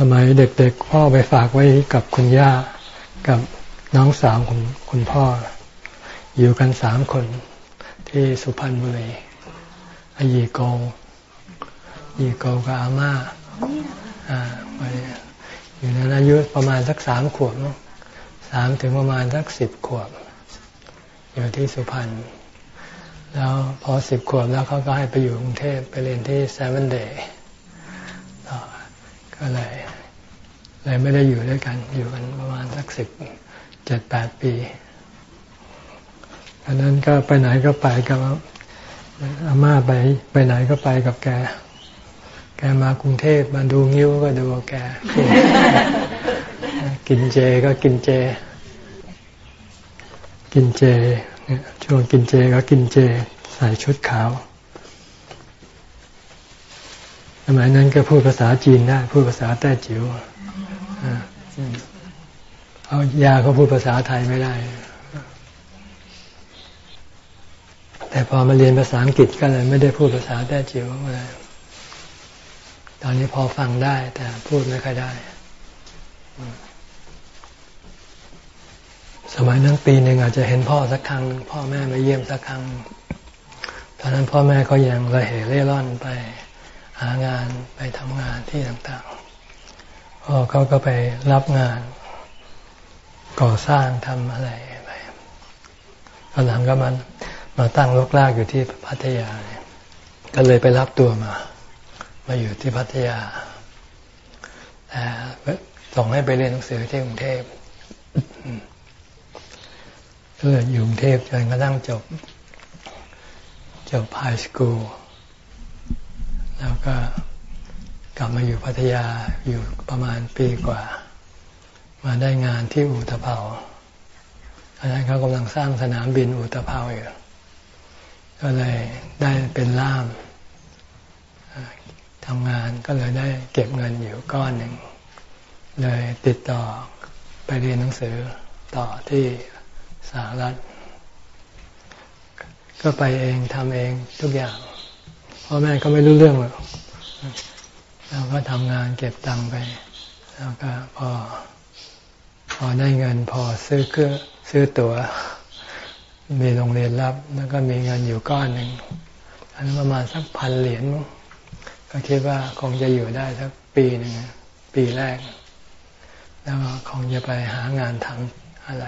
สมัยเด็กๆ พ่อไปฝากไว้กับคุณย่ากับน้องสาวของคุณพ่อ อยู่กันสามคน ที่สุพรรณบุรีอายีโกยีโกกับอาม่าอ่าไปอยู่นั้นอายุประมาณสักสามขวบสามถึงประมาณสักสิบขวบ อยู่ที่สุพรรณแล้วพอสิบขวบแล้วเขาก็ให้ไปอยู่กรุงเทพไปเรียนที่เซเว่นเดย์ ก็เลยเลยไม่ได้อยู่ด้วยกัน อยู่กันประมาณสักสิบเจ็ดแปดปีอันนั้นก็ไปไหนก็ไปกับอาม่าไปไปไหนก็ไปกับแก แกมากรุงเทพมาดูงิ้วก็ดูแก กินเจก็กินเจ กินเจช่วงกินเจก็กินเจ ใส่ชุดขาว สมัยนั้นก็พูดภาษาจีนได้พูดภาษาแต้จิ๋วเอายาเขาพูดภาษาไทยไม่ได้ แต่พอมาเรียนภาษาอังกฤษก็เลยไม่ได้พูดภาษาแต้จิ๋วเลยตอนนี้พอฟังได้ แต่พูดไม่ค่อยได้ สมัยนั้นปีหนึ่งอาจจะเห็นพ่อสักครั้ง พ่อแม่มาเยี่ยมสักครั้ง ตอนนั้นพ่อแม่ก็ยังระเหเร่ร่อนไป หางานไปทำงานที่ต่างๆพ่อเขาก็ไปรับงาน ก่อสร้างทำอะไรไปตอนหลังก็มันมาตั้งรกรากอยู่ที่พัทยาก็เลยไปรับตัวมา มาอยู่ที่พัทยาแต่ส่งให้ไปเรียนหนังสือที่กรุงเทพก็เลยอยู่กรุงเทพจนกระทั่งจบ จบไฮสคูล แล้วก็กลับมาอยู่พัทยาอยู่ประมาณปีกว่า มาได้งานที่อุตภเปาตอนนั้นเขากำลังสร้างสนามบินอุตภเปาอยู่ก็เลยได้เป็นล่ามทำงานก็เลยได้เก็บเงินอยู่ก้อนหนึ่ง เลยติดต่อไปเรียนหนังสือต่อที่สหรัฐ ก็ไปเองทำเองทุกอย่าง พ่อแม่ก็ไม่รู้เรื่องหรอกเราก็ทำงานเก็บตังค์ไป แล้วก็พอ พอได้เงิน พอซื้อเครื่องซื้อตัว๋ว มีโรงเรียนรับ แล้วก็มีเงินอยู่ก้อนหนึ่งอันนั้นประมาณสักพันเหรียญก็คิดว่าคงจะอยู่ได้สักปีหนึ่งปีแรก แล้วคงจะไปหางานทำอะไร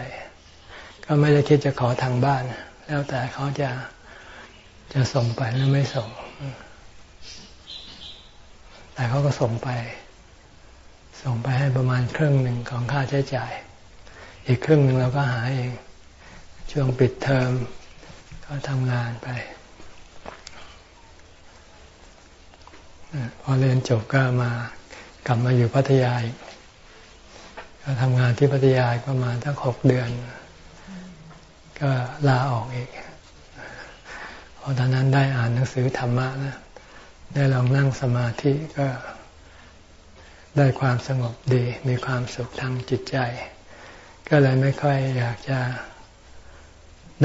ก็ไม่ได้คิดจะขอทางบ้าน แล้วแต่เขาจะจะส่งไปหรือไม่ส่ง แต่เขาก็ส่งไป ส่งไปให้ประมาณครึ่งหนึ่งของค่าใช้จ่าย อีกครึ่งหนึ่งเราก็หาเอง ช่วงปิดเทอมก็ทำงานไปพอเรียนจบก็มากลับมาอยู่พัทยาอีกก็ทำงานที่พัทยาประมาณทั้งหกเดือน ก็ลาออกอีกพอตอนนั้นได้อ่านหนังสือธรรมะนะ ได้ลองนั่งสมาธิก็ได้ความสงบดี มีความสุขทางจิตใจ ก็เลยไม่ค่อยอยากจะ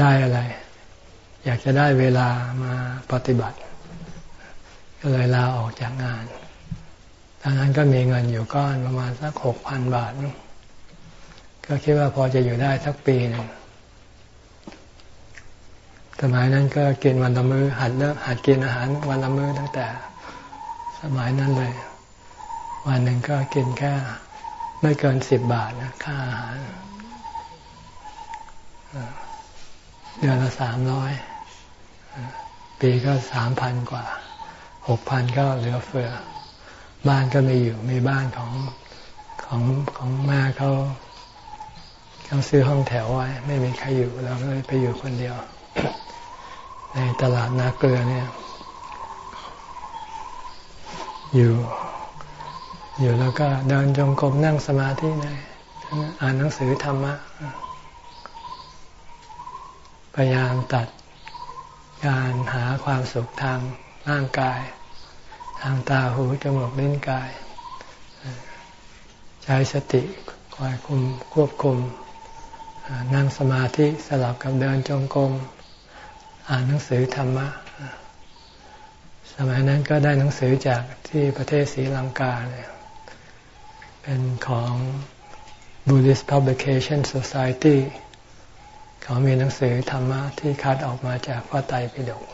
ได้อะไร อยากจะได้เวลามาปฏิบัติ ก็เลยลาออกจากงานตอนนั้นก็มีเงินอยู่ก้อนประมาณสักหกพันบาท ก็คิดว่าพอจะอยู่ได้สักปีหนึ่ง สมัยนั้นก็กินวันละมือ้อหัดเลิกหัดกินอาหารวันละมื้อตั้งแต่ สมัยนั้นเลย วันหนึ่งก็กินแค่ไม่เกินสิบบาทนะค่าอาหารเดือนละสามร้อยปีก็สามพันกว่าหกพันก็เหลือเฟือ บ้านก็ไม่อยู่มีบ้านของของของแม่เขาเขาซื้อห้องแถวไว้ ไม่มีใครอยู่เราก็เลยไปอยู่คนเดียว ในตลาดนาเกลือเนี่ย อยู่ อยู่แล้วก็เดินจงกรมนั่งสมาธิในอ่านหนังสือธรรมะ พยายามตัดการหาความสุขทางร่างกาย ทางตาหูจมูกลิ้นกาย ใช้สติคอยคุมควบคุมนั่งสมาธิสลับกับเดินจงกรม อ่านหนังสือธรรมะ สมัยนั้นก็ได้หนังสือจากที่ประเทศศรีลังกาเลยเป็นของ Buddhist Publication Society เขามีหนังสือธรรมะที่คัดออกมาจากพระไตรปิฎก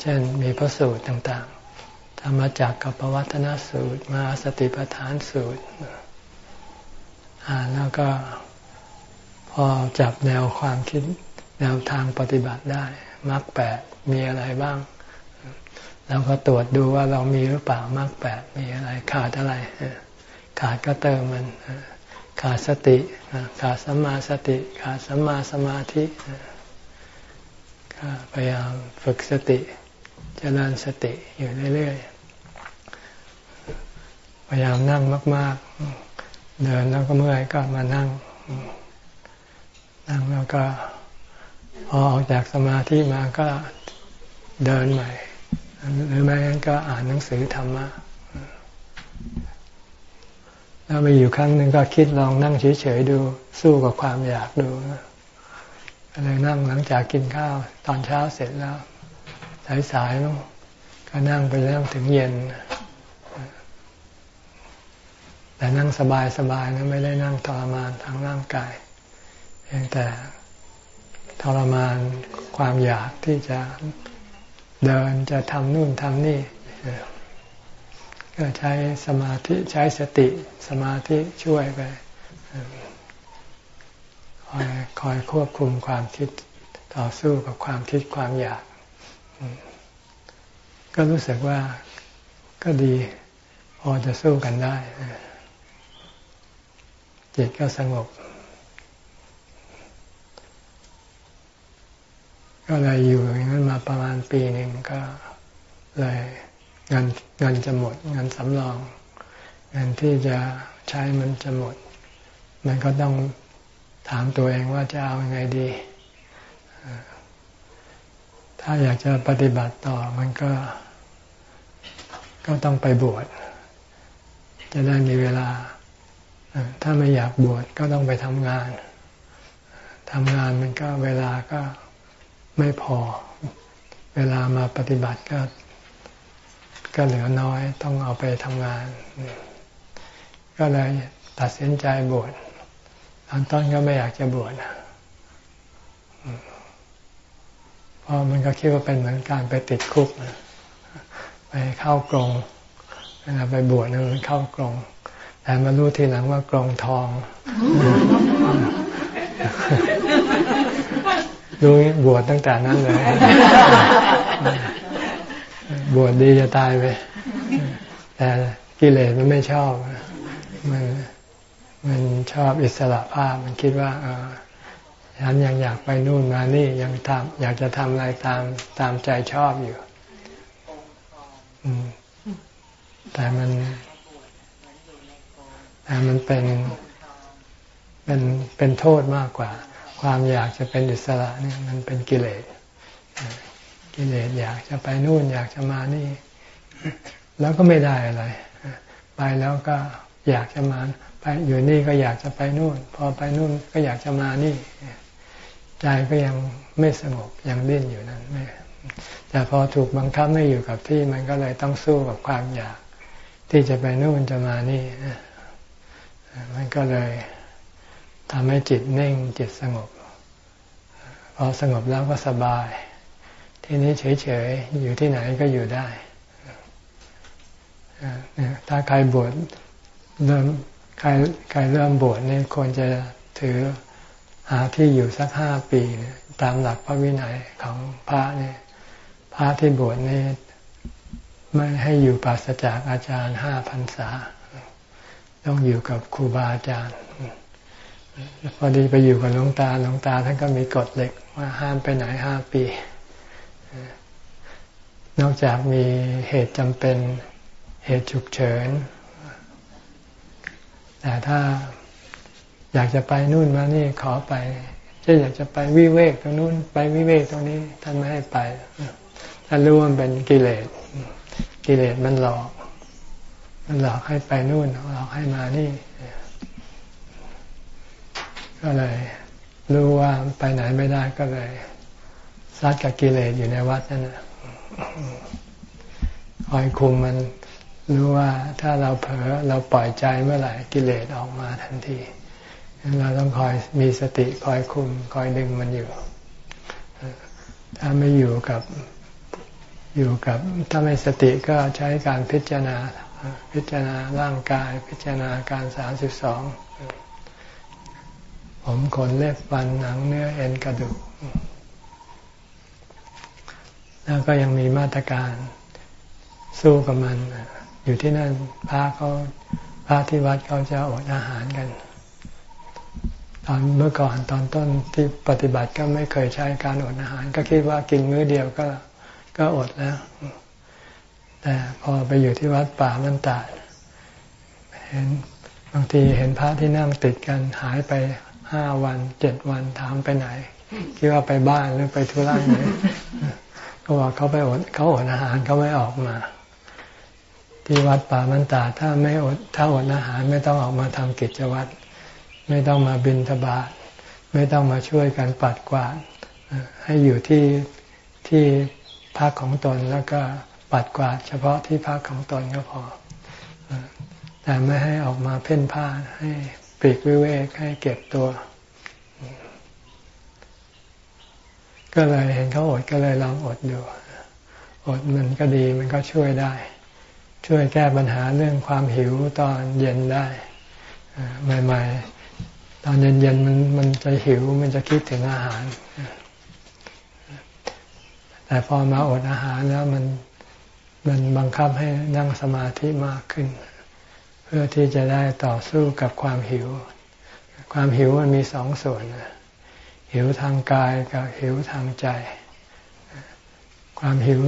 เช่นมีพระสูตรต่างๆ ธรรมจากกับปวัตนสูตร มาสติปัฏฐานสูตร อ่านแล้วก็พอจับแนวความคิด แนวทางปฏิบัติได้มรรคแปดมีอะไรบ้างแล้วก็ตรวจดูว่าเรามีหรือเปล่ามรรคแปดมีอะไรขาดอะไร ขาดก็เติมมัน ขาดสติ ขาดสัมมาสติ ขาดสัมมาสมาธิพยายามฝึกสติจเจริญสติอยู่เรื่อยๆพยายามนั่งมาก ๆ เดินแล้วก็เมื่อยก็มานั่ง นั่งแล้วก็ พอออกจากสมาธิมาก็เดินใหม่ หรือไม่งั้นก็อ่านหนังสือธรรมะแล้วไปอยู่ครั้งหนึ่งก็คิดลองนั่งเฉยๆดู สู้กับความอยากดูก็เลยนั่งหลังจากกินข้าว ตอนเช้าเสร็จแล้วสายๆมั้งก็นั่งไปนั่งถึงเย็น แต่นั่งสบายๆนะไม่ได้นั่งทรมานทางร่างกายเพียงแต่ ทรมานความอยากที่จะเดินจะทำนู่นทำนี่ ก็ใช้สมาธิใช้สติสมาธิช่วยไปคอยคอยควบคุมความคิดต่อสู้กับความคิดความอยาก ก็รู้สึกว่าก็ดีพอจะสู้กันได้ จิตก็สงบ ก็เลยอยู่อย่างนั้นมาประมาณปีหนึ่งก็เลยเงินเงินจะหมดเงินสำรองเงินที่จะใช้มันจะหมด มันก็ต้องถามตัวเองว่าจะเอาอยัางไงดี ถ้าอยากจะปฏิบัติต่อมันก็ ก็ต้องไปบวช จะได้มีเวลา ถ้าไม่อยากบวชก็ต้องไปทำงานทำงานมันก็เวลาก็ ไม่พอ เวลามาปฏิบัติก็ ก็เหลือน้อยต้องเอาไปทำงาน ก็เลยตัดสินใจบวชตอนต้นก็ไม่อยากจะบวชเพราะมันก็คิดว่าเป็นเหมือนการไปติดคุกไปเข้ากรงเวลาไปบวชนั่นเข้ากรงแต่มารู้ทีหลังว่ากรงทอง รู้บวชตั้งแต่นั้นเลย บวชดีจะตายไป แต่กิเลสมันไม่ชอบ มันมันชอบอิสระภาพ มันคิดว่าเออฉันยังอยากไปนู่นมานี่ยังทำอยากจะทำอะไรตามตามใจชอบอยู่แต่มันแต่มันเป็นเป็นเป็นโทษมากกว่า ความอยากจะเป็นอิสระเนี่ยมันเป็นกิเลสกิเลสอยากจะไปนู่นอยากจะมานี่ แล้วก็ไม่ได้อะไร ไปแล้วก็อยากจะมาไปอยู่นี่ก็อยากจะไปนู่น พอไปนู่นก็อยากจะมานี่ ใจก็ยังไม่สงบยังดิ้นอยู่นั่นไม่แต่พอถูกบังคับไม่อยู่กับที่มันก็เลยต้องสู้กับความอยาก ที่จะไปนู่นจะมานี่มันก็เลย ทำให้จิตนิ่งจิตสงบ พอสงบแล้วก็สบาย ที่นี้เฉยๆ อยู่ที่ไหนก็อยู่ได้ ถ้าใครบวชเริ่มใครใครเริ่มบวชนี่ควรจะถือหาที่อยู่สักห้าปีตามหลักพระวินัยของพระเนี่ยพระที่บวชนี่ไม่ให้อยู่ปราศจากอาจารย์ห้าพรรษา ต้องอยู่กับครูบาอาจารย์ พอดีไปอยู่กับหลวงตาหลวงตาท่านก็มีกฎเหล็กว่าห้ามไปไหนห้าปี นอกจากมีเหตุจำเป็นเหตุฉุกเฉิน แต่ถ้าอยากจะไปนู่นมานี่ขอไปจะอยากจะไปวิเวกตรงนู้น ไปวิเวกตรงนี้ท่านไม่ให้ไปท่านรู้ว่ามันเป็นกิเลสกิเลสมันหลอก มันหลอกให้ไปนู่นหลอกให้มานี่ ก็เลย รู้ว่าไปไหนไม่ได้ก็เลยซัดกับกิเลสอยู่ในวัดนั่นแหละคอยคุมมันรู้ว่าถ้าเราเผลอเราปล่อยใจเมื่อไหร่กิเลสออกมาทันทีเราต้องคอยมีสติคอยคุมคอยดึงมันอยู่ ถ้าไม่อยู่กับอยู่กับ ถ้าไม่สติก็ใช้การพิจารณา พิจารณาร่างกาย พิจารณาการสามสิบสอง ผมขนเล็บฟันหนังเนื้อเอ็นกระดูก แล้วก็ยังมีมาตรการสู้กับมัน อยู่ที่นั่นพระเขาพระที่วัดเขาจะอดอาหารกัน ตอนเมื่อก่อนตอนต้นที่ปฏิบัติก็ไม่เคยใช้การอดอาหาร ก็คิดว่ากินมื้อเดียวก็ก็อดแล้ว แต่พอไปอยู่ที่วัดป่ามันตาดเห็นบางทีเห็นพระที่นั่งติดกันหายไป ห้าวันเจ็ดวันถามไปไหน คิดว่าไปบ้านหรือไปทุระไหนก็บอกเขาไปอดเขาอดอาหารเขาไม่ออกมา ที่วัดป่ามันตาถ้าไม่อดถ้าอดอาหารไม่ต้องออกมาทำกิจวัตรไม่ต้องมาบินทบาทไม่ต้องมาช่วยกันปัดกวาดให้อยู่ที่ที่พักของตนแล้วก็ปัดกวาด เฉพาะที่พักของตนก็พอแต่ไม่ให้ออกมาเพ่นพ่านให้ ปีกวิเวกให้เก็บตัว ก็เลยเห็นเขาอดก็เลยลองอดดู อดมันก็ดีมันก็ช่วยได้ ช่วยแก้ปัญหาเรื่องความหิวตอนเย็นได้ใหม่ ๆ ตอนเย็นๆมันมันจะหิวมันจะคิดถึงอาหาร แต่พอมาอดอาหารแล้วมันมันบังคับให้นั่งสมาธิมากขึ้นเพื่อที่จะได้ต่อสู้กับความหิว ความหิวมันมีสองส่วน หิวทางกายกับหิวทางใจ ความหิว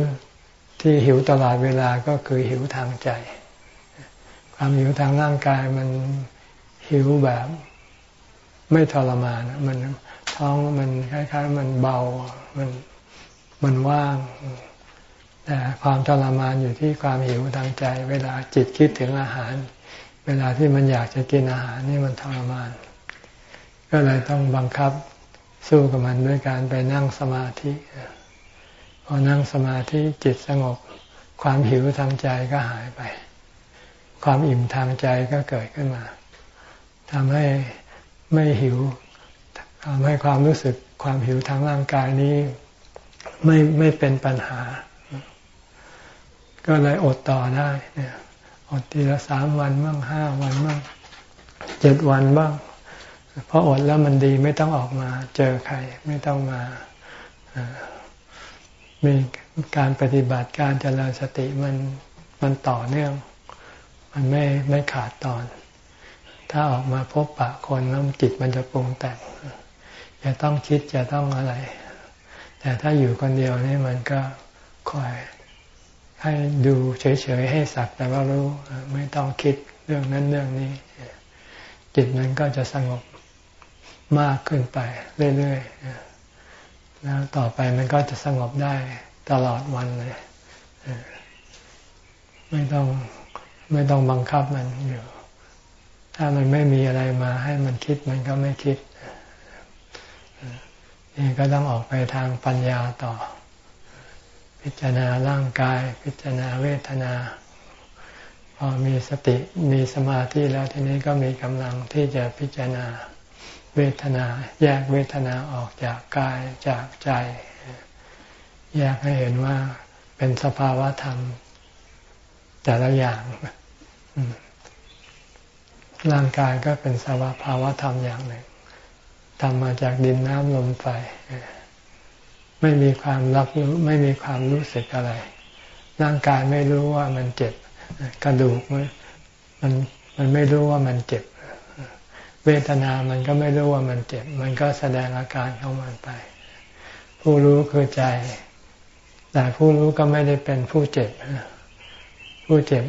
ที่หิวตลอดเวลาก็คือหิวทางใจ ความหิวทางร่างกายมันหิวแบบไม่ทรมาน มันท้องมันคล้ายๆ มันเบา มันมันว่าง แต่ความทรมานอยู่ที่ความหิวทางใจ เวลาจิตคิดถึงอาหาร เวลาที่มันอยากจะกินอาหารนี่มันทรมาน ก็เลยต้องบังคับสู้กับมันด้วยการไปนั่งสมาธิพอนั่งสมาธิจิตสงบ ความหิวทางใจก็หายไป ความอิ่มทางใจก็เกิดขึ้นมาทำให้ไม่หิวทำให้ความรู้สึกความหิวทางร่างกายนี้ ไม่ไม่เป็นปัญหา ก็เลยอดต่อได้เนี่ย อดทีละสามวันบ้างห้าวันบ้างเจ็ดวันบ้างเพราะอดแล้วมันดีไม่ต้องออกมา เจอใครไม่ต้องมามีการปฏิบัติการเจริญสติมันมันต่อเนื่อง มันไม่ไม่ขาดตอน ถ้าออกมาพบปะคนแล้วจิตมันจะปรุงแต่งจะต้องคิดจะต้องอะไร แต่ถ้าอยู่คนเดียวนี่มันก็คอย ให้ดูเฉยๆให้สักแต่ว่ารู้ ไม่ต้องคิดเรื่องนั้นเรื่องนี้ จิตมันก็จะสงบมากขึ้นไปเรื่อยๆแล้วต่อไปมันก็จะสงบได้ตลอดวันเลย ไม่ต้องไม่ต้องบังคับมันอยู่ ถ้ามันไม่มีอะไรมาให้มันคิดมันก็ไม่คิดนี่ก็ต้องออกไปทางปัญญาต่อ พิจารณาร่างกาย พิจารณาเวทนา พอมีสติมีสมาธิแล้วทีนี้ก็มีกำลังที่จะพิจารณาเวทนา แยกเวทนาออกจากกายจากใจ แยกให้เห็นว่าเป็นสภาวะธรรม แต่ละอย่างร่างกายก็เป็นสภาวะธรรมอย่างหนึ่งทำมาจากดินน้ำลมไฟ ไม่มีความรับรู้ไม่มีความรู้สึกอะไร ร่างกายไม่รู้ว่ามันเจ็บ กระดูกมันมันไม่รู้ว่ามันเจ็บ เวทนามันก็ไม่รู้ว่ามันเจ็บ มันก็แสดงอาการของมันไป ผู้รู้คือใจ แต่ผู้รู้ก็ไม่ได้เป็นผู้เจ็บ ผู้เจ็บ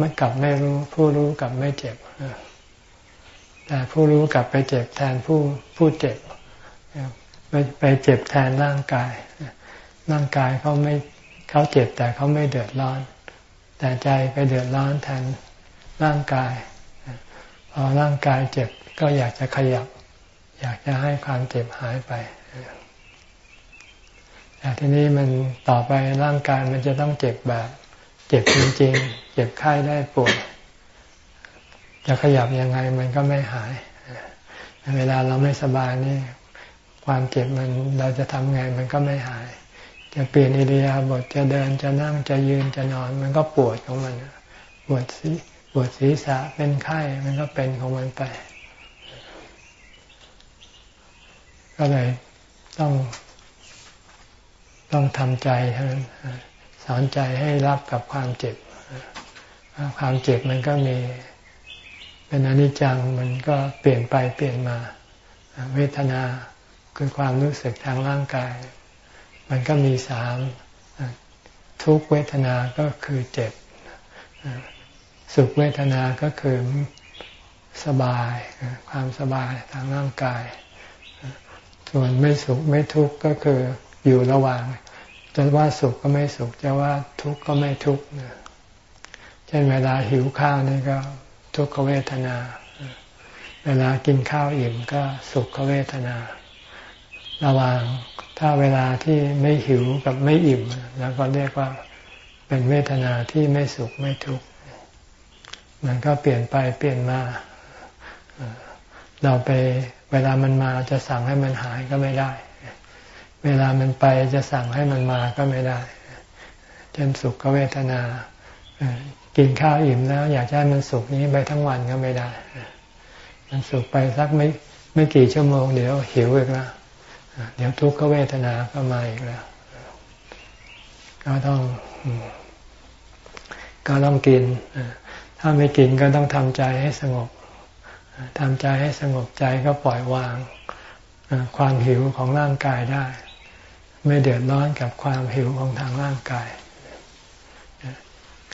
มันกลับไม่รู้ ผู้รู้กลับไม่เจ็บแต่ผู้รู้กลับไปเจ็บแทนผู้ผู้เจ็บ ไปไปเจ็บแทนร่างกาย ร่างกายเขาไม่เขาเจ็บแต่เขาไม่เดือดร้อน แต่ใจไปเดือดร้อนแทนร่างกายพอร่างกายเจ็บก็อยากจะขยับ อยากจะให้ความเจ็บหายไปแต่ทีนี้มันต่อไปร่างกายมันจะต้องเจ็บแบบ เจ็บจริงๆ เจ็บไข้ได้ปวดจะขยับยังไงมันก็ไม่หาย เวลาเราไม่สบายนี่ ความเจ็บมันเราจะทำไงมันก็ไม่หาย จะเปลี่ยนอิริยาบถจะเดินจะนั่งจะยืนจะนอน มันก็ปวดของมันปวดสีปวดศีรษะเป็นไข้มันก็เป็นของมันไป ก็เลยต้อง ต้องทำใจท่านสอนใจให้รับกับความเจ็บความเจ็บมันก็มีเป็นอนิจจังมันก็เปลี่ยนไปเปลี่ยนมา เวทนา คือความรู้สึกทางร่างกาย มันก็มีสามทุกเวทนา ก็คือเจ็บ สุขเวทนา ก็คือสบาย ความสบายทางร่างกาย ส่วนไม่สุขไม่ทุกข์ก็คืออยู่ระหว่าง จะว่าสุขก็ไม่สุข จะว่าทุกข์ก็ไม่ทุกข์เช่นเวลาหิวข้าวนี่ก็ทุกขเวทนา เวลากินข้าวอิ่มก็สุขเวทนา ระหว่างถ้าเวลาที่ไม่หิวกับไม่อิ่ม แล้วก็เรียกว่าเป็นเวทนาที่ไม่สุขไม่ทุกข์มันก็เปลี่ยนไปเปลี่ยนมา เราไปเวลามันมาจะสั่งให้มันหายก็ไม่ได้ เวลามันไปจะสั่งให้มันมาก็ไม่ได้ เช่นสุขก็เวทนา กินข้าวอิ่มแล้ว อยากให้มันสุกนี้ไปทั้งวันก็ไม่ได้ มันสุกไปสักไม่ไม่กี่ชั่วโมงเดี๋ยวหิวอีกแล้ว เดี๋ยวทุกขเวทนาก็มาอีกแล้ว ก็ต้องก็ต้องกิน ถ้าไม่กินก็ต้องทำใจให้สงบทำใจให้สงบใจก็ปล่อยวางความหิวของร่างกายได้ ไม่เดือดร้อนกับความหิวของทางร่างกาย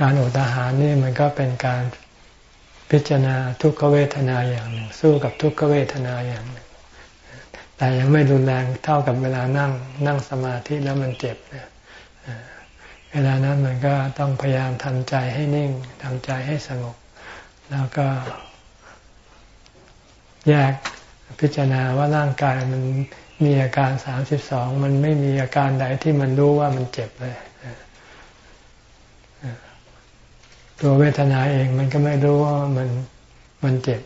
การอดอาหารนี่มันก็เป็นการพิจารณาทุกขเวทนาอย่างหนึ่ง สู้กับทุกขเวทนาอย่างหนึ่ง แต่ยังไม่รุนแรงเท่ากับเวลานั่งนั่งสมาธิแล้วมันเจ็บเวลานั้นมันก็ต้องพยายามทำใจให้นิ่งทำใจให้สงบ แล้วก็ แยกพิจารณาว่าร่างกายมันมีอาการสามสิบสองมันไม่มีอาการใดที่มันรู้ว่ามันเจ็บเลยตัวเวทนาเองมันก็ไม่รู้ว่ามันมันเจ็บ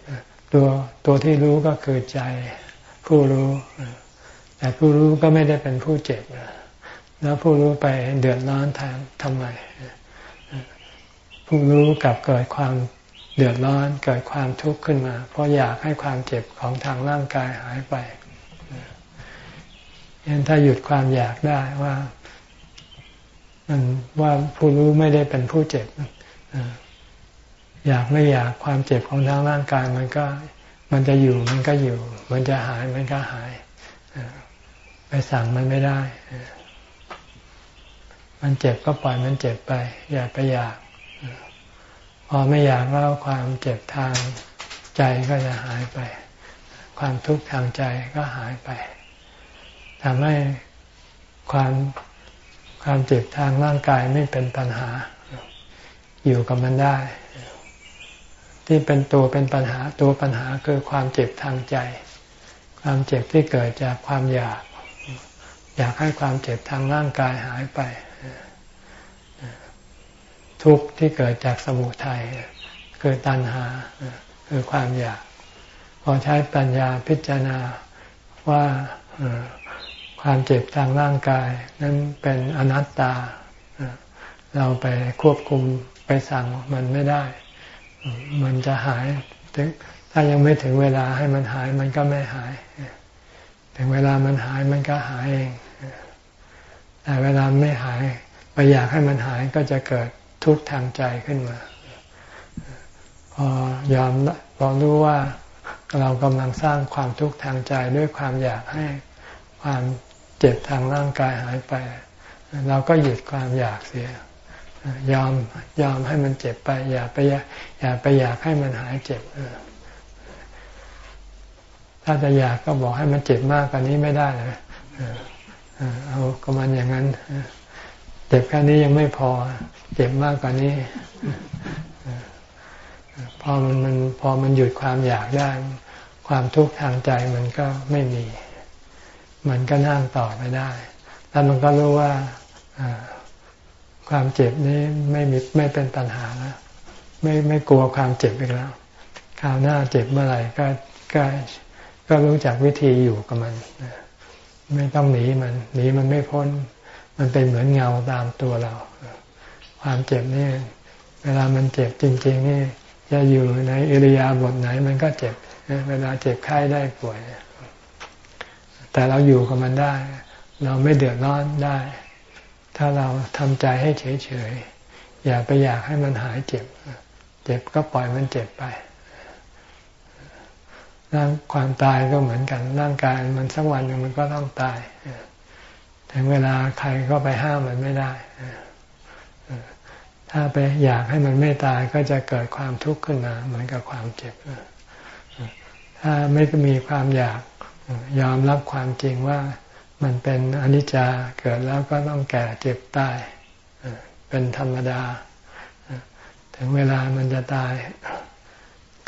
ตัวตัวที่รู้ก็คือใจ ผู้รู้ แต่ผู้รู้ก็ไม่ได้เป็นผู้เจ็บ แล้วผู้รู้ไปเดือดร้อนแทนทำไม ผู้รู้กลับเกิดความเดือดร้อน เกิดความทุกข์ขึ้นมา เพราะอยากให้ความเจ็บของทางร่างกายหายไปยันถ้าหยุดความอยากได้ว่ามันว่าผู้รู้ไม่ได้เป็นผู้เจ็บอยากไม่อยากความเจ็บของทางร่างกายมันก็ มันจะอยู่มันก็อยู่ มันจะหายมันก็หายไปสั่งมันไม่ได้ มันเจ็บก็ปล่อยมันเจ็บไป อย่าไปอยาก พอไม่อยากแล้วความเจ็บทางใจก็จะหายไป ความทุกข์ทางใจก็หายไปทำให้ความความเจ็บทางร่างกายไม่เป็นปัญหา อยู่กับมันได้ ที่เป็นตัวเป็นปัญหาตัวปัญหาคือความเจ็บทางใจ ความเจ็บที่เกิดจากความอยาก อยากให้ความเจ็บทางร่างกายหายไป ทุกข์ที่เกิดจากสมุทัยคือตัณหาคือความอยาก พอใช้ปัญญาพิจารณาว่าความเจ็บทางร่างกาย นั้นเป็นอนัตตา เราไปควบคุมไปสั่งมันไม่ได้ มันจะหายถึงถ้ายังไม่ถึงเวลาให้มันหายมันก็ไม่หาย ถึงเวลามันหายมันก็หายเอง แต่เวลาไม่หายไปอยากให้มันหายก็จะเกิดทุกข์ทางใจขึ้นมา พอยอมพอรู้ว่าเรากำลังสร้างความทุกข์ทางใจด้วยความอยากให้ความเจ็บทางร่างกายหายไป เราก็หยุดความอยากเสีย ยอมยอมให้มันเจ็บไป อย่าไปอย่าไปอยากให้มันหายเจ็บถ้าจะอยากก็บอกให้มันเจ็บมากกว่านี้ไม่ได้นะเอาก็มันอย่างนั้นเจ็บแค่นี้ยังไม่พอ เจ็บมากกว่านี้พอมันมันพอมันหยุดความอยากได้ ความทุกข์ทางใจมันก็ไม่มี มันก็นั่งต่อไปได้ แล้วมันก็รู้ว่า ความเจ็บนี้ไม่มีไม่เป็นปัญหาแล้วไม่ไม่กลัวความเจ็บอีกแล้วคราวหน้าเจ็บเมื่อไหร่ก็ก็ก็รู้จักวิธีอยู่กับมันไม่ต้องหนีมันหนีมันไม่พ้น มันเป็นเหมือนเงาตามตัวเรา ความเจ็บนี่ เวลามันเจ็บจริง ๆ นี่จะอยู่ในอิริยาบถไหนมันก็เจ็บเวลาเจ็บไข้ได้ป่วยแต่เราอยู่กับมันได้ เราไม่เดือดร้อนได้ ถ้าเราทำใจให้เฉยๆ อย่าไปอยากให้มันหายเจ็บ เจ็บก็ปล่อยมันเจ็บไปร่างความตายก็เหมือนกันร่างกายมันสักวันหนึ่งมันก็ต้องตายถึงเวลาใครก็ไปห้ามมันไม่ได้ถ้าไปอยากให้มันไม่ตายก็จะเกิดความทุกข์ขึ้นมา เหมือนกับความเจ็บถ้าไม่มีความอยากยอมรับความจริงว่า มันเป็นอนิจจาเกิดแล้วก็ต้องแก่เจ็บตายเป็นธรรมดา ถึงเวลามันจะตาย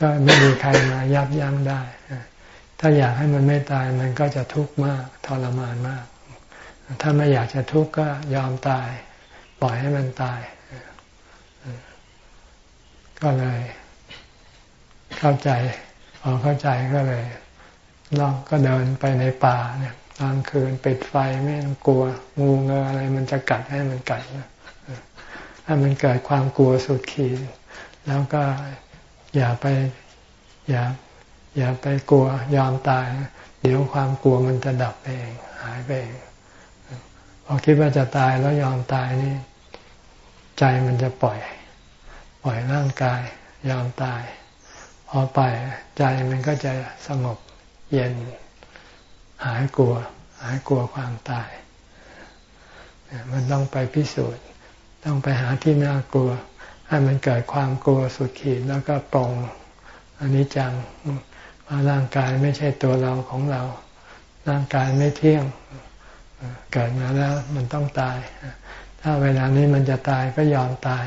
ก็ไม่มีใครมายับยั้งได้ ถ้าอยากให้มันไม่ตายมันก็จะทุกข์มากทรมานมาก ถ้าไม่อยากจะทุกข์ก็ยอมตาย ปล่อยให้มันตาย ก็เลย เข้าใจพอเข้าใจก็เลยลองก็เดินไปในป่าเนี่ย กลางคืนปิดไฟไม่ต้องกลัว งูเงออะไรมันจะกัดให้มันกัดให้มันเกิดความกลัวสุดขีดแล้วก็อย่าไปอย่าอย่าไปกลัวยอมตาย เดี๋ยวความกลัวมันจะดับเองหายไปเองพอคิดว่าจะตายแล้วยอมตายนี่ ใจมันจะปล่อย ปล่อยร่างกาย ยอมตาย พอไปใจมันก็จะสงบเย็น หายกลัว หายกลัวความตาย มันต้องไปพิสูจน์ ต้องไปหาที่น่ากลัว ให้มันเกิดความกลัวสุดขีดแล้วก็ปรงอันนี้จังว่าร่างกายไม่ใช่ตัวเราของเรา ร่างกายไม่เที่ยง เกิดมาแล้วมันต้องตาย ถ้าเวลานี้มันจะตายก็ยอมตาย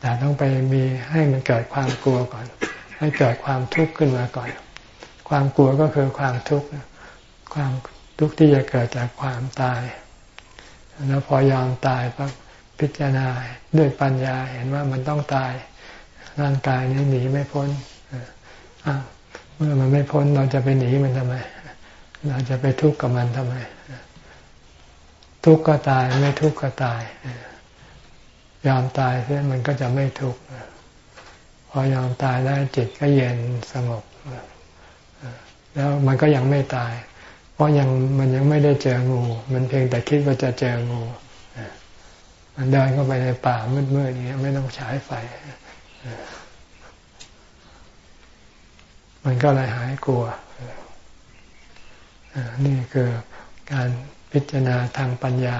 แต่ต้องไปมีให้มันเกิดความกลัวก่อน ให้เกิดความทุกข์ขึ้นมาก่อน ความกลัวก็คือความทุกข์ความทุกข์ที่จะเกิดจากความตาย แล้วพอยอมตายปั๊บพิจารณาด้วยปัญญาเห็นว่ามันต้องตาย ร่างกายนี้หนีไม่พ้นเมื่อมันไม่พ้นเราจะไปหนีมันทำไม เราจะไปทุกข์กับมันทำไม ทุกข์ก็ตายไม่ทุกข์ก็ตาย ยอมตายเสียมันก็จะไม่ทุกข์พอยอมตายได้จิตก็เย็นสงบ แล้วมันก็ยังไม่ตาย เพราะยังมันยังไม่ได้เจองู มันเพียงแต่คิดว่าจะเจองูมันเดินเข้าไปในป่ามืดๆอย่างนี้ไม่ต้องใช้ไฟมันก็เลยหายกลัวนี่คือการพิจารณาทางปัญญา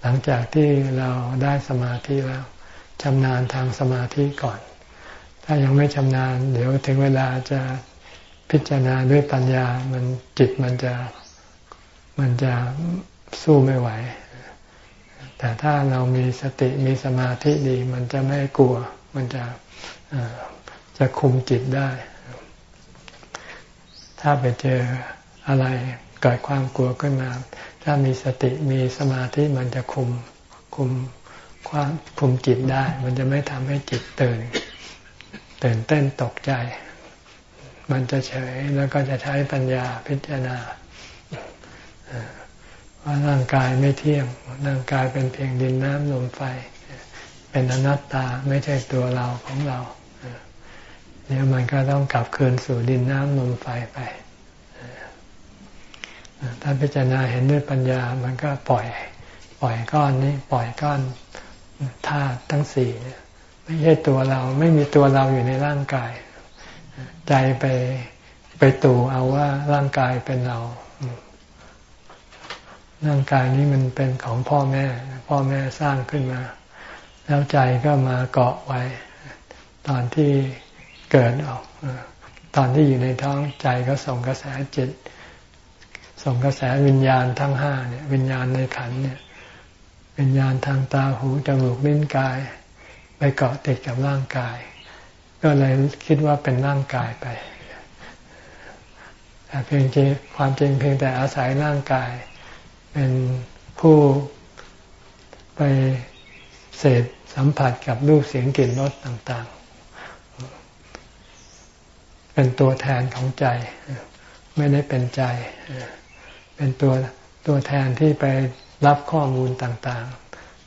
หลังจากที่เราได้สมาธิแล้วชำนาญทางสมาธิก่อน ถ้ายังไม่ชำนาญ เดี๋ยวถึงเวลาจะ พิจารณาด้วยปัญญา มันจิตมันจะมันจะสู้ไม่ไหว แต่ถ้าเรามีสติมีสมาธิดี มันจะไม่กลัว มันจะจะคุมจิตได้ ถ้าไปเจออะไรเกิดความกลัวขึ้นมา ถ้ามีสติมีสมาธิมันจะคุมคุมความคุมจิตได้ มันจะไม่ทำให้จิตตื่นตื่นเต้นตกใจ มันจะเฉยแล้วก็จะใช้ปัญญาพิจารณาว่าร่างกายไม่เที่ยง ร่างกายเป็นเพียงดินน้ำลมไฟ เป็นอนัตตาไม่ใช่ตัวเราของเราเดี๋ยวมันก็ต้องกลับคืนสู่ดินน้ำลมไฟไป ถ้าพิจารณาเห็นด้วยปัญญา มันก็ปล่อย ปล่อยก้อนนี้ ปล่อยก้อนธาตุทั้งสี่ไม่ใช่ตัวเรา ไม่มีตัวเราอยู่ในร่างกาย ใจไปไปตู่เอาว่าร่างกายเป็นเรา ร่างกายนี้มันเป็นของพ่อแม่ พ่อแม่สร้างขึ้นมา แล้วใจก็มาเกาะไว้ ตอนที่เกิดออกตอนที่อยู่ในท้องใจก็ส่งกระแสจิต ส่งกระแสวิญญาณทั้งห้าเนี่ยวิญญาณในขันเนี่ย วิญญาณทางตาหูจมูกลิ้นกาย ไปเกาะติดกับร่างกาย ก็เลยคิดว่าเป็นร่างกายไปแต่เพียงจริงความจริงเพียงแต่อาศัยร่างกาย เป็นผู้ไปเสพสัมผัสกับรูปเสียงกลิ่นรสต่างๆ เป็นตัวแทนของใจ ไม่ได้เป็นใจ เป็นตัวตัวแทนที่ไปรับข้อมูลต่าง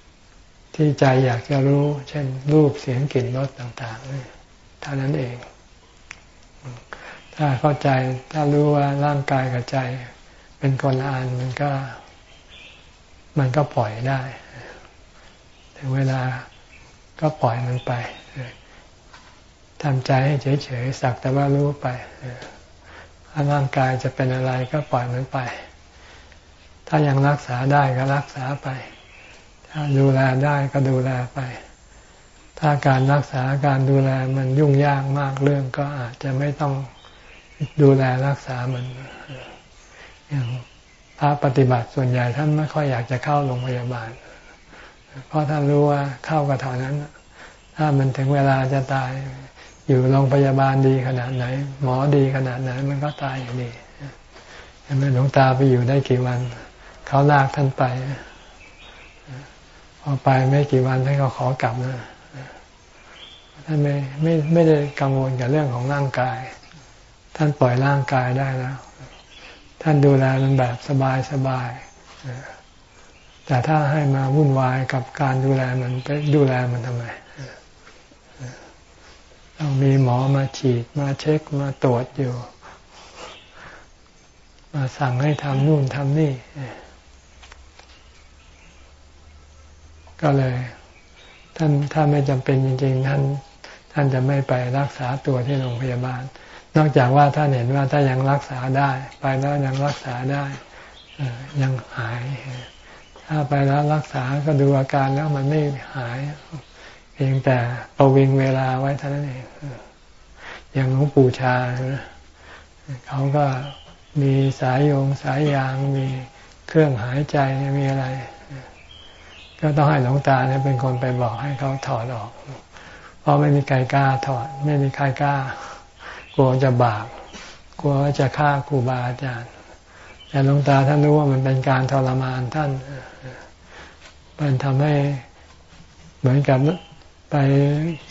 ๆ ที่ใจอยากจะรู้ เช่นรูปเสียงกลิ่นรสต่าง ๆ ท่านั้นเอง ถ้าเข้าใจถ้ารู้ว่าร่างกายกับใจ เป็นคนละอันมันก็ มันก็ปล่อยได้ถึงเวลาก็ปล่อยมันไปทำใจให้เฉยๆสักแต่ว่ารู้ไปถ้าร่างกายจะเป็นอะไรก็ปล่อยมันไป ถ้ายังรักษาได้ก็รักษาไป ถ้าดูแลได้ก็ดูแลไป ถ้าการรักษาการดูแลมันยุ่งยากมากเรื่องก็อาจจะไม่ต้องดูแลรักษามันอย่างพระปฏิบัติส่วนใหญ่ท่านไม่ค่อยอยากจะเข้าโรงพยาบาล เพราะท่านรู้ว่าเข้ากับเท่านั้น ถ้ามันถึงเวลาจะตายอยู่โรงพยาบาลดีขนาดไหน หมอดีขนาดไหนมันก็ตายอย่างนี้เห็นไหมหลวงตาไปอยู่ได้กี่วัน เขาลากท่านไปพอไปไม่กี่วันท่านก็ขอกลับนะ ท่านไม่ไม่ไม่ได้กังวลกับเรื่องของร่างกาย ท่านปล่อยร่างกายได้แล้ว ท่านดูแลมันแบบสบายสบายแต่ถ้าให้มาวุ่นวายกับการดูแลมันไปดูแลมันทำไมต้องมีหมอมาฉีดมาเช็คมาตรวจอยู่ มาสั่งให้ทำนู่นทำนี่ ก็เลยท่านถ้าไม่จำเป็นจริง ๆ ท่าน ท่านจะไม่ไปรักษาตัวที่โรงพยาบาล นอกจากว่าท่านเห็นว่าถ้ายังรักษาได้ ไปแล้วยังรักษาได้ยังหาย ถ้าไปแล้วรักษาก็ดูอาการแล้วมันไม่หาย เพียงแต่ประวิงเวลาไว้เท่านั้นเองอย่างหลวงปู่ชาเขาก็มีสายโยงสายยางมีเครื่องหายใจมีอะไร ก็ต้องให้หลวงตาเนี่ยเป็นคนไปบอกให้เขาถอดออก เพราะไม่มีใครกล้าถอด ไม่มีใครกล้ากลัวจะบาปกลัวว่าจะฆ่าครูบาอาจารย์ แต่หลวงตาท่านรู้ว่ามันเป็นการทรมานท่าน มันทำให้เหมือนกับไป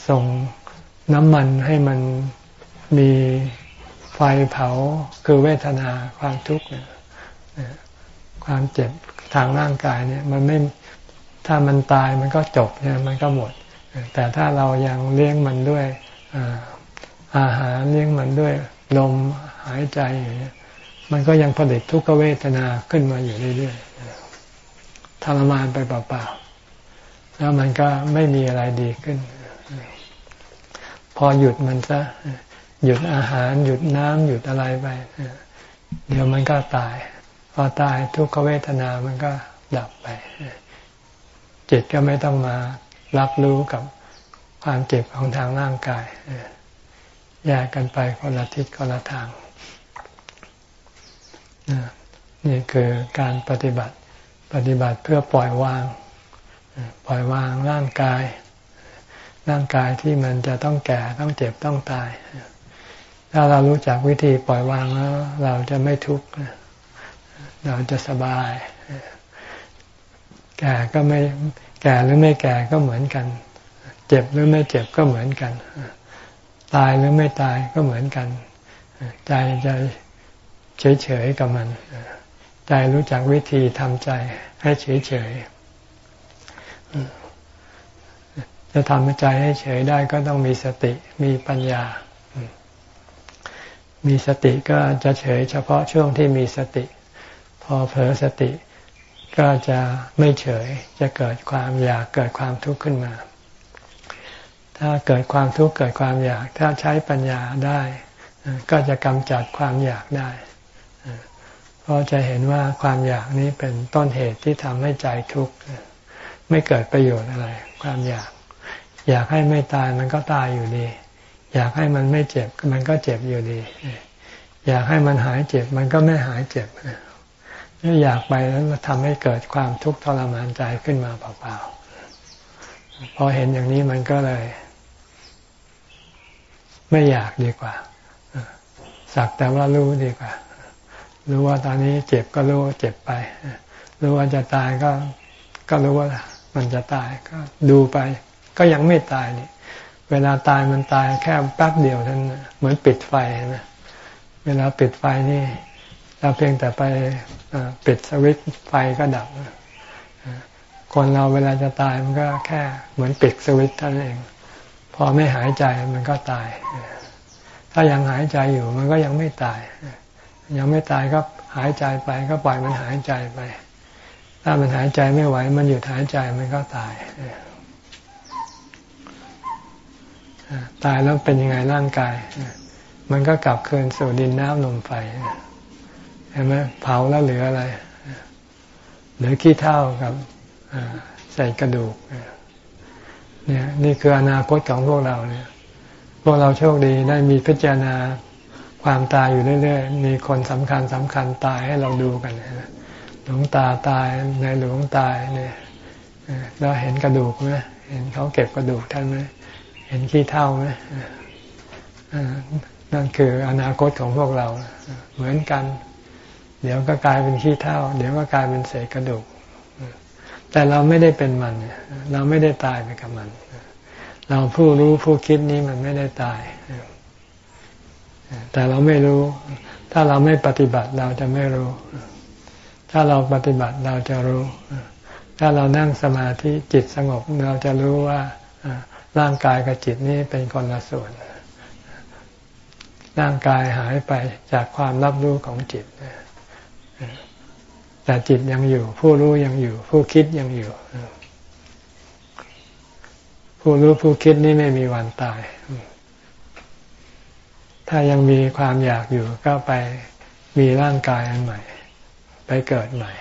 ส่งน้ำมันให้มันมีไฟเผาคือเวทนาความทุกข์ความเจ็บทางร่างกายเนี่ย มันไม่ถ้ามันตายมันก็จบเนี่ยมันก็หมด แต่ถ้าเรายังเลี้ยงมันด้วยอาหารเลี้ยงมันด้วยลมหายใจอย่างนี้มันก็ยังผลิตทุกขเวทนาขึ้นมาอยู่เรื่อยๆทรมานไปเปล่าๆแล้วมันก็ไม่มีอะไรดีขึ้น พอหยุดมันซะหยุดอาหารหยุดน้ำหยุดอะไรไปเดี๋ยวมันก็ตาย พอตายทุกขเวทนามันก็ดับไป จิตก็ไม่ต้องมา รับรู้กับความเจ็บของทางร่างกายแยกกันไปคนละทิศคนละทางนี่คือการปฏิบัติปฏิบัติเพื่อปล่อยวาง ปล่อยวางร่างกาย ร่างกายที่มันจะต้องแก่ต้องเจ็บต้องตาย ถ้าเรารู้จักวิธีปล่อยวางแล้ว เราจะไม่ทุกข์เราจะสบาย แก่ก็ไม่ แก่หรือไม่แก่ก็เหมือนกัน เจ็บหรือไม่เจ็บก็เหมือนกัน ตายหรือไม่ตายก็เหมือนกัน ใจจะเฉยๆกับมัน ใจรู้จักวิธีทำใจให้เฉยๆจะทำใจให้เฉยได้ก็ต้องมีสติมีปัญญา มีสติก็จะเฉยเฉพาะช่วงที่มีสติ พอเผลอสติ ก็จะไม่เฉยจะเกิดความอยากเกิดความทุกข์ขึ้นมา ถ้าเกิดความทุกข์เกิดความอยาก ถ้าใช้ปัญญาได้ ก็จะกำจัดความอยากได้เพราะจะเห็นว่าความอยากนี้เป็นต้นเหตุที่ทำให้ใจทุกข์ไม่เกิดประโยชน์อะไร ความอยาก อยากให้ไม่ตายมันก็ตายอยู่ดี อยากให้มันไม่เจ็บมันก็เจ็บอยู่ดี อยากให้มันหายเจ็บมันก็ไม่หายเจ็บถ้า อยากไปแล้วทำให้เกิดความทุกข์ทรมานใจขึ้นมาเปล่าๆพอเห็นอย่างนี้มันก็เลย ไม่อยากดีกว่าสักแต่ว่ารู้ดีกว่า รู้ว่าตอนนี้เจ็บก็รู้ว่าเจ็บไป รู้ว่าจะตายก็ ก็รู้ว่ามันจะตายก็ดูไป ก็ยังไม่ตายนี่ เวลาตายมันตายแค่แป๊บเดียวท่านั้นเหมือนปิดไฟนะเวลาปิดไฟนี่ เราเพียงแต่ไปปิดสวิตไฟก็ดับคนเราเวลาจะตายมันก็แค่เหมือนปิดสวิตเท่านั้นเอง พอไม่หายใจมันก็ตาย ถ้ายังหายใจอยู่มันก็ยังไม่ตาย ยังไม่ตายก็หายใจไปก็ปล่อยมันหายใจไป ถ้ามันหายใจไม่ไหว มันหยุดหายใจมันก็ตายตายแล้วเป็นยังไงร่างกาย มันก็กลับคืนสู่ดินน้ำลมไฟ เห็นไหมเผาแล้วเหลืออะไร เหลือขี้เท่ากับใส่กระดูกเนี่ยนี่คืออนาคตของพวกเราเนี่ย พวกเราโชคดีได้มีพิจารณาความตายอยู่เรื่อยๆ มีคนสำคัญสำคัญตายให้เราดูกันหลวงตาตายในหลวงตายเนี่ยเราเห็นกระดูกไหมเห็นเขาเก็บกระดูกท่านไหมเห็นขี้เท่าไหมนั่นคืออนาคตของพวกเราเหมือนกัน เดี๋ยวก็กลายเป็นขี้เท่า เดี๋ยวก็กลายเป็นเศษกระดูก แต่เราไม่ได้เป็นมัน เราไม่ได้ตายไปกับมัน เราผู้รู้ผู้คิดนี้มันไม่ได้ตาย แต่เราไม่รู้ ถ้าเราไม่ปฏิบัติเราจะไม่รู้ ถ้าเราปฏิบัติเราจะรู้ ถ้าเรานั่งสมาธิจิตสงบเราจะรู้ว่าร่างกายกับจิตนี่เป็นคนละส่วน ร่างกายหายไปจากความรับรู้ของจิต แต่จิตยังอยู่ ผู้รู้ยังอยู่ ผู้คิดยังอยู่ ผู้รู้ผู้คิดนี่ไม่มีวันตาย ถ้ายังมีความอยากอยู่ก็ไปมีร่างกายอันใหม่ ไปเกิดใหม่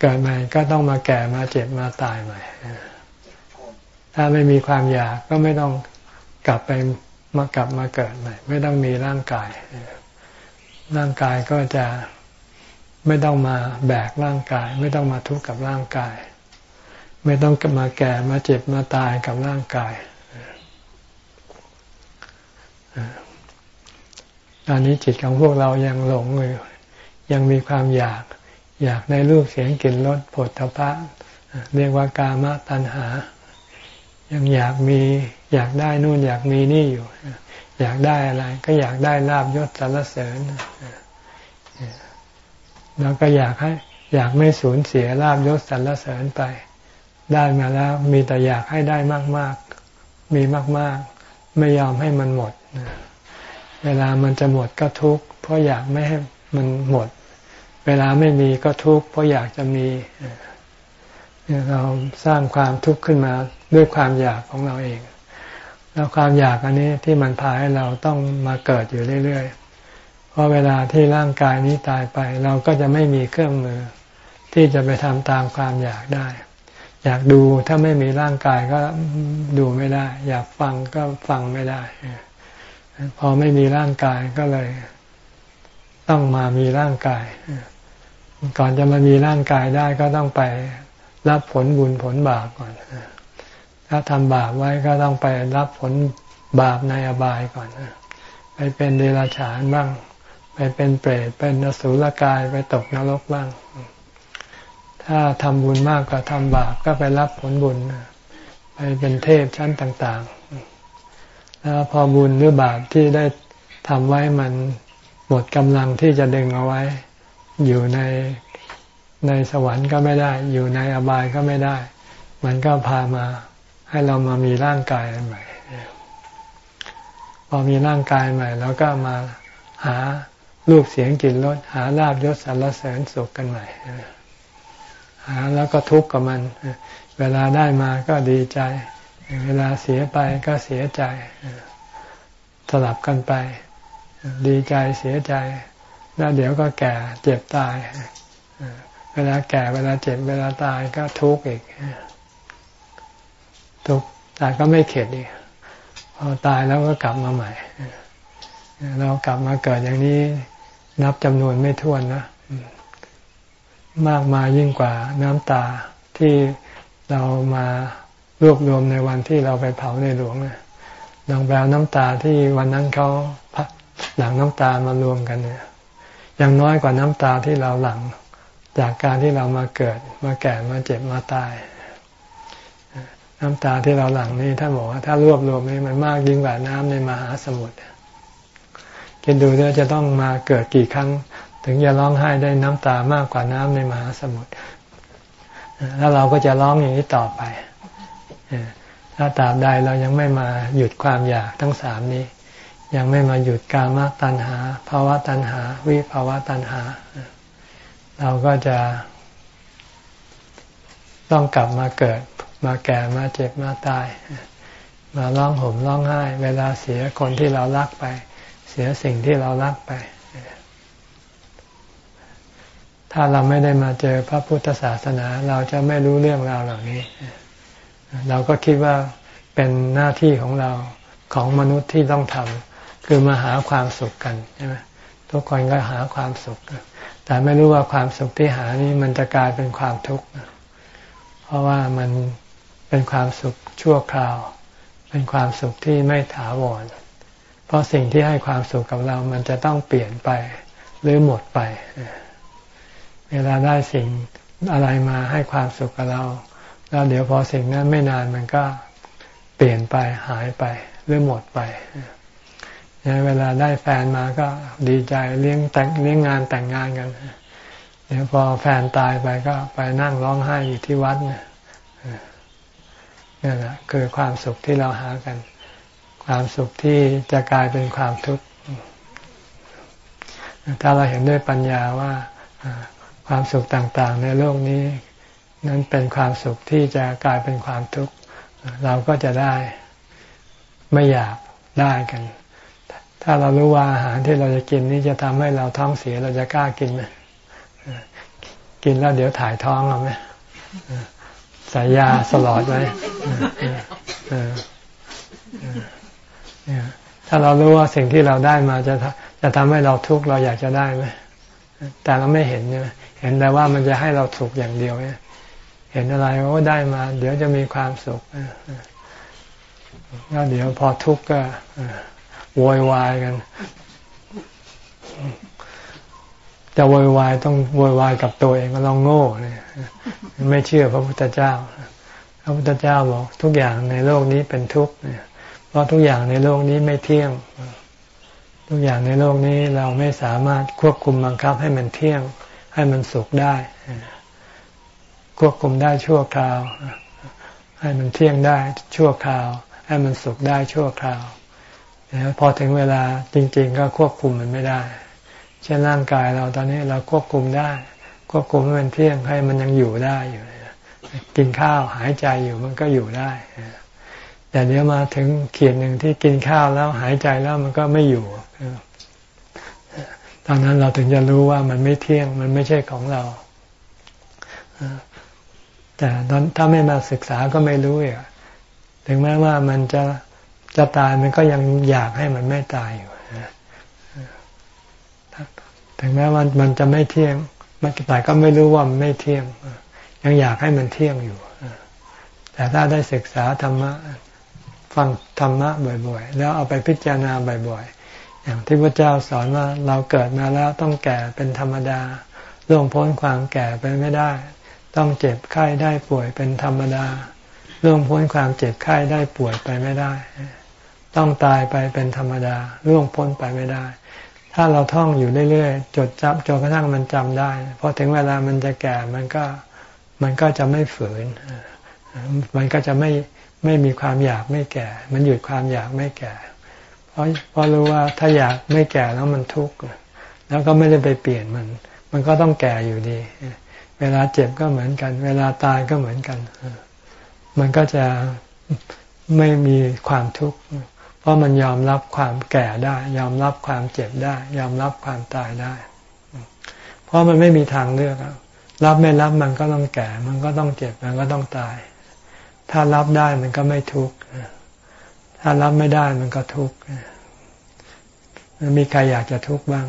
เกิดใหม่ก็ต้องมาแก่มาเจ็บมาตายใหม่ ถ้าไม่มีความอยากก็ไม่ต้องกลับไปมากลับมาเกิดใหม่ ไม่ต้องมีร่างกาย ร่างกายก็จะ ไม่ต้องมาแบกร่างกาย ไม่ต้องมาทุกข์กับร่างกาย ไม่ต้องมาแก่มาเจ็บมาตายกับร่างกายตอนนี้จิตของพวกเรายังหลงอยู่ยังมีความอยาก อยากในรูปเสียงกลิ่นรสผลทพะเรียกว่ากามตัณหา ยังอยากมีอยากได้นู่นอยากมีนี่อยู่ อยากได้อะไร ก็อยากได้ลาบยศสรรเสริญ แล้วก็อยากให้อยากไม่สูญเสียลาบยศสรรเสริญไป ได้มาแล้วมีแต่อยากให้ได้มาก ๆ มีมาก ๆ ไม่ยอมให้มันหมด เวลามันจะหมดก็ทุกข์เพราะอยากไม่ให้มันหมด เวลาไม่มีก็ทุกข์เพราะอยากจะมีเราสร้างความทุกข์ขึ้นมาด้วยความอยากของเราเอง แล้วความอยากอันนี้ที่มันพาให้เราต้องมาเกิดอยู่เรื่อย ๆ ราะเวลาที่ร่างกายนี้ตายไป เราก็จะไม่มีเครื่องมือ ที่จะไปทำตามความอยากได้ อยากดูถ้าไม่มีร่างกายก็ดูไม่ได้ อยากฟังก็ฟังไม่ได้ พอไม่มีร่างกายก็เลย ต้องมามีร่างกาย ก่อนจะมามีร่างกายได้ก็ต้องไปรับผลบุญผลบาปก่อน ถ้าทำบาปไว้ก็ต้องไปรับผลบาปในอบายก่อน ไปเป็นเดรัจฉานบ้าง ไปเป็นเปรตเป็นนสุลกายไปตกนรกบ้าง ถ้าทำบุญมากกว่าทำบาปก็ไปรับผลบุญ ไปเป็นเทพชั้นต่าง ๆ แล้วพอบุญหรือบาปที่ได้ทำไว้มันหมดกำลังที่จะดึงเอาไว้ อยู่ในในสวรรค์ก็ไม่ได้ อยู่ในอบายก็ไม่ได้ มันก็พามาให้เรามามีร่างกายใหม่ พอมีร่างกายใหม่ แล้วก็มาหา รูปเสียงกลิ่นรสหาลาบยศสรรเสริญสุขกันใหม่หาแล้วก็ทุกข์กับมัน เวลาได้มาก็ดีใจ เวลาเสียไปก็เสียใจ สลับกันไป ดีใจเสียใจ แล้วเดี๋ยวก็แก่เจ็บตาย เวลาแก่เวลาเจ็บเวลาตายก็ทุกข์อีก ทุกข์แต่ก็ไม่เข็ดอีกพอตายแล้วก็กลับมาใหม่ เรากลับมาเกิดอย่างนี้ นับจำนวนไม่ถ้วนนะมากมายยิ่งกว่าน้ำตาที่เรามารวบรวมในวันที่เราไปเผาในหลวงลองแปลน้ำตาที่วันนั้นเขาหลังน้ำตามารวมกันเนี่ยยังน้อยกว่าน้ำตาที่เราหลัง จากการที่เรามาเกิด มาแก่มาเจ็บมาตาย น้ำตาที่เราหลังนี่ท่านบอกว่าถ้ารวบรวมนี่มันมากยิ่งกว่าน้ำในมหาสมุทร คิดดูว่าจะต้องมาเกิดกี่ครั้ง ถึงจะร้องไห้ได้น้ำตามากกว่าน้ำในมหาสมุทรแล้วเราก็จะร้องอย่างนี้ต่อไปถ้าตาบใดเรายังไม่มาหยุดความอยากทั้งสามนี้ ยังไม่มาหยุดกามตัณหาภาวะตัณหา วิภาวะตัณหา เราก็จะ ต้องกลับมาเกิด มาแก่มาเจ็บมาตาย มาร้องห่มร้องไห้ เวลาเสียคนที่เรารักไป เสียสิ่งที่เรารักไป ถ้าเราไม่ได้มาเจอพระพุทธศาสนา เราจะไม่รู้เรื่องราวเหล่านี้ เราก็คิดว่าเป็นหน้าที่ของเราของมนุษย์ที่ต้องทำคือมาหาความสุขกันใช่ไหมทุกคนก็หาความสุข แต่ไม่รู้ว่าความสุขที่หานี้มันจะกลายเป็นความทุกข์ เพราะว่ามันเป็นความสุขชั่วคราว เป็นความสุขที่ไม่ถาวร เพราะสิ่งที่ให้ความสุขกับเรามันจะต้องเปลี่ยนไปหรือหมดไป เวลาได้สิ่งอะไรมาให้ความสุขกับเรา แล้วเดี๋ยวพอสิ่งนั้นไม่นานมันก็เปลี่ยนไปหายไปหรือหมดไปเนี่ยเวลาได้แฟนมาก็ดีใจเลี้ยงแต่งเลี้ยงงานแต่งงานกันเดี๋ยวพอแฟนตายไปก็ไปนั่งร้องไห้อยู่ที่วัดเนี่ยนี่แหละคือความสุขที่เราหากัน ความสุขที่จะกลายเป็นความทุกข์ถ้าเราเห็นด้วยปัญญาว่าความสุขต่างๆ ในโลกนี้ นั้นเป็นความสุขที่จะกลายเป็นความทุกข์เราก็จะได้ไม่อยากได้กัน ถ้าเรารู้ว่าอาหารที่เราจะกินนี้จะทำให้เราท้องเสียเราจะกล้ากินไหมกินแล้วเดี๋ยวถ่ายท้องเราไหมใส่ยาสลอดไว้ ถ้าเรารู้ว่าสิ่งที่เราได้มาจะจะทำให้เราทุกข์เราอยากจะได้ไหมแต่เราไม่เห็นเนี่ยเห็นแต่ว่ามันจะให้เราสุขอย่างเดียวเนี่ยเห็นอะไรโอ้ได้มา เดี๋ยวจะมีความสุขแล้วเดี๋ยวพอทุกข์ก็โวยวายกันจะโวยวายต้องโวยวายกับตัวเองก็ลองโง่เนี่ยไม่เชื่อพระพุทธเจ้า พระพุทธเจ้าบอกทุกอย่างในโลกนี้เป็นทุกข์เนี่ย เพราะทุกอย่างในโลกนี้ไม่เที่ยง ทุกอย่างในโลกนี้เราไม่สามารถควบคุมบังคับให้มันเที่ยง ให้มันสุขได้ ควบคุมได้ชั่วคราว ให้มันเที่ยงได้ชั่วคราว ให้มันสุขได้ชั่วคราวแล้วพอถึงเวลาจริง ๆ ก็ควบคุมมันไม่ได้ เช่นร่างกายเราตอนนี้เราควบคุมได้ ควบคุมให้มันเที่ยงให้มันยังอยู่ได้อยู่กินข้าวหายใจอยู่มันก็อยู่ได้ แต่เดี๋ยวมาถึงเขียนหนึ่งที่กินข้าวแล้วหายใจแล้วมันก็ไม่อยู่ตอนนั้นเราถึงจะรู้ว่ามันไม่เที่ยง มันไม่ใช่ของเราแต่ตอนถ้าไม่มาศึกษาก็ไม่รู้อีกถึงแม้ว่ามันจะจะตายมันก็ยังอยากให้มันไม่ตายอยู่ถึงแม้ว่ามันจะไม่เที่ยงมันแต่ก็ไม่รู้ว่ามันไม่เที่ยง ยังอยากให้มันเที่ยงอยู่แต่ถ้าได้ศึกษาธรรมะ ฟังธรรมะบ่อยๆ แล้วเอาไปพิจารณาบ่อยๆ อย่างที่พระเจ้าสอนว่าเราเกิดมาแล้วต้องแก่เป็นธรรมดาล่วงพ้นความแก่ไปไม่ได้ ต้องเจ็บไข้ได้ป่วยเป็นธรรมดาล่วงพ้นความเจ็บไข้ได้ป่วยไปไม่ได้ ต้องตายไปเป็นธรรมดาล่วงพ้นไปไม่ได้ ถ้าเราท่องอยู่เรื่อยๆ จดจำจนกระทั่งมันจำได้พอถึงเวลามันจะแก่มันก็มันก็จะไม่ฝืน มันก็จะไม่ ไม่มีความอยากไม่แก่ มันหยุดความอยากไม่แก่ เพราะเพราะรู้ว่าถ้าอยากไม่แก่แล้วมันทุกข์แล้วก็ไม่ได้ไปเปลี่ยนมัน มันก็ต้องแก่อยู่ดี เวลาเจ็บก็เหมือนกัน เวลาตายก็เหมือนกัน มันก็จะไม่มีความทุกข์เพราะมันยอมรับความแก่ได้ ยอมรับความเจ็บได้ ยอมรับความตายได้ เพราะมันไม่มีทางเลือกรับไม่รับมันก็ต้องแก่ มันก็ต้องเจ็บมันก็ต้องตาย ถ้ารับได้มันก็ไม่ทุกข์ถ้ารับไม่ได้มันก็ทุกข์มีใครอยากจะทุกข์บ้าง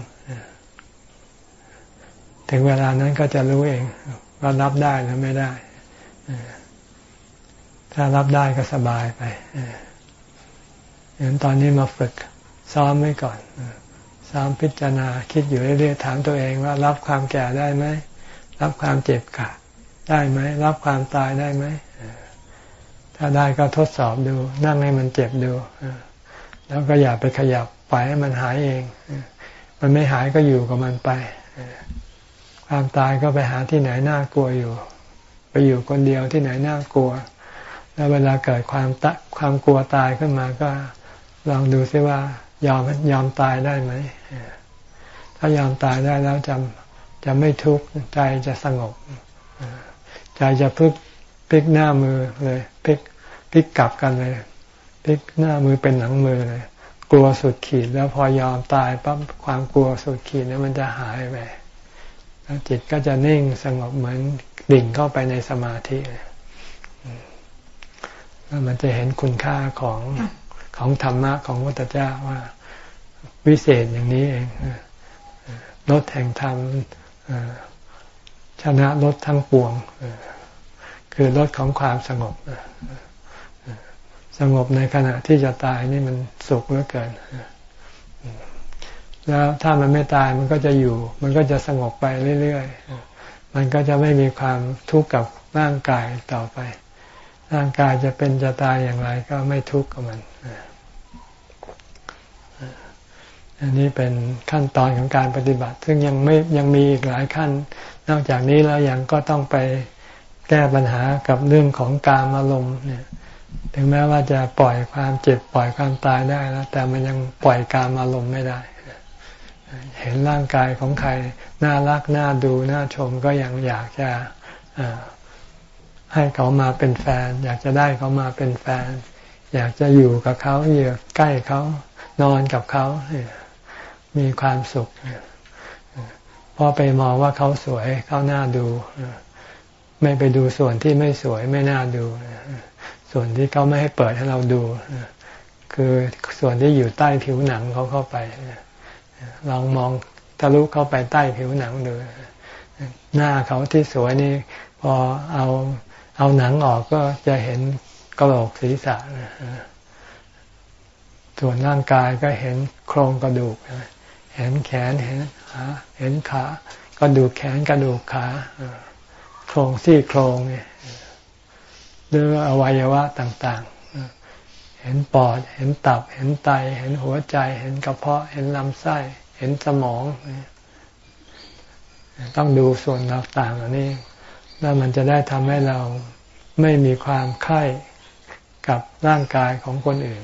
ถึงเวลานั้นก็จะรู้เองว่ารับได้หรือไม่ได้ ถ้ารับได้ก็สบายไปอย่างตอนนี้มาฝึกซ้อมไว้ก่อนซ้อมพิจารณาคิดอยู่เรื่อยๆถามตัวเองว่า รับความแก่ได้ไหม รับความเจ็บขาดได้ไหม รับความตายได้ไหม ถ้าได้ก็ทดสอบดู นั่งให้มันเจ็บดู แล้วก็อย่าไปขยับปล่อยให้มันหายเอง มันไม่หายก็อยู่กับมันไป ความตายก็ไปหาที่ไหนน่ากลัวอยู่ ไปอยู่คนเดียวที่ไหนน่ากลัว แล้วเวลาเกิดความตความกลัวตายขึ้นมาก็ลองดูซิว่ายอมยอมตายได้ไหม ถ้ายอมตายได้แล้วจะจะไม่ทุกข์ใจจะสงบ ใจจะพึกพลิกหน้ามือเลยพลิก พลิกกลับกันเลยพลิกหน้ามือเป็นหลังมือเลย กลัวสุดขีดแล้วพอยอมตายปั๊บความกลัวสุดขีดนั้นมันจะหายไปแล้วจิตก็จะนิ่งสงบเหมือนดิ่งเข้าไปในสมาธิแล้วมันจะเห็นคุณค่าของของธรรมะของพระพุทธเจ้าว่าวิเศษอย่างนี้เองลดแห่งธรรมชนะลดทั้งปวงคือลดของความสงบ สงบในขณะที่จะตายนี่มันสุขเหลือเกิน แล้วถ้ามันไม่ตายมันก็จะอยู่ มันก็จะสงบไปเรื่อยๆ มันก็จะไม่มีความทุกข์กับร่างกายต่อไป ร่างกายจะเป็นจะตายอย่างไรก็ไม่ทุกข์กับมัน อันนี้เป็นขั้นตอนของการปฏิบัติ ซึ่งยังไม่ยังมีอีกหลายขั้น นอกจากนี้แล้วยังก็ต้องไปแก้ปัญหากับเรื่องของการอารมณ์เนี่ย ถึงแม้ว่าจะปล่อยความเจ็บปล่อยความตายได้แล้ว แต่มันยังปล่อยการอารมณ์ไม่ได้ เห็นร่างกายของใครน่ารักน่าดูน่าชมก็ยังอยากจะให้เขามาเป็นแฟน อยากจะได้เขามาเป็นแฟน อยากจะอยู่กับเขาอยู่ใกล้เขานอนกับเขามีความสุขพอไปมองว่าเขาสวยเขาน่าดู ไม่ไปดูส่วนที่ไม่สวยไม่น่าดู ส่วนที่เขาไม่ให้เปิดให้เราดู คือส่วนที่อยู่ใต้ผิวหนังเขาเข้าไปลองมองทะลุเข้าไปใต้ผิวหนังดูหน้าเขาที่สวยนี่พอเอาเอาหนังออกก็จะเห็นกระโหลกศีรษะส่วนร่างกายก็เห็นโครงกระดูก เห็นแขนเห็นขาเห็นขากระดูกแขนกระดูกขาโครงซี่โครงเนี่ย หรืออวัยวะต่างๆ เห็นปอด เห็นตับ เห็นไต เห็นหัวใจ เห็นกระเพาะ เห็นลำไส้ เห็นสมอง ต้องดูส่วนต่างๆอันนี้ แล้วมันจะได้ทำให้เราไม่มีความไข้กับร่างกายของคนอื่น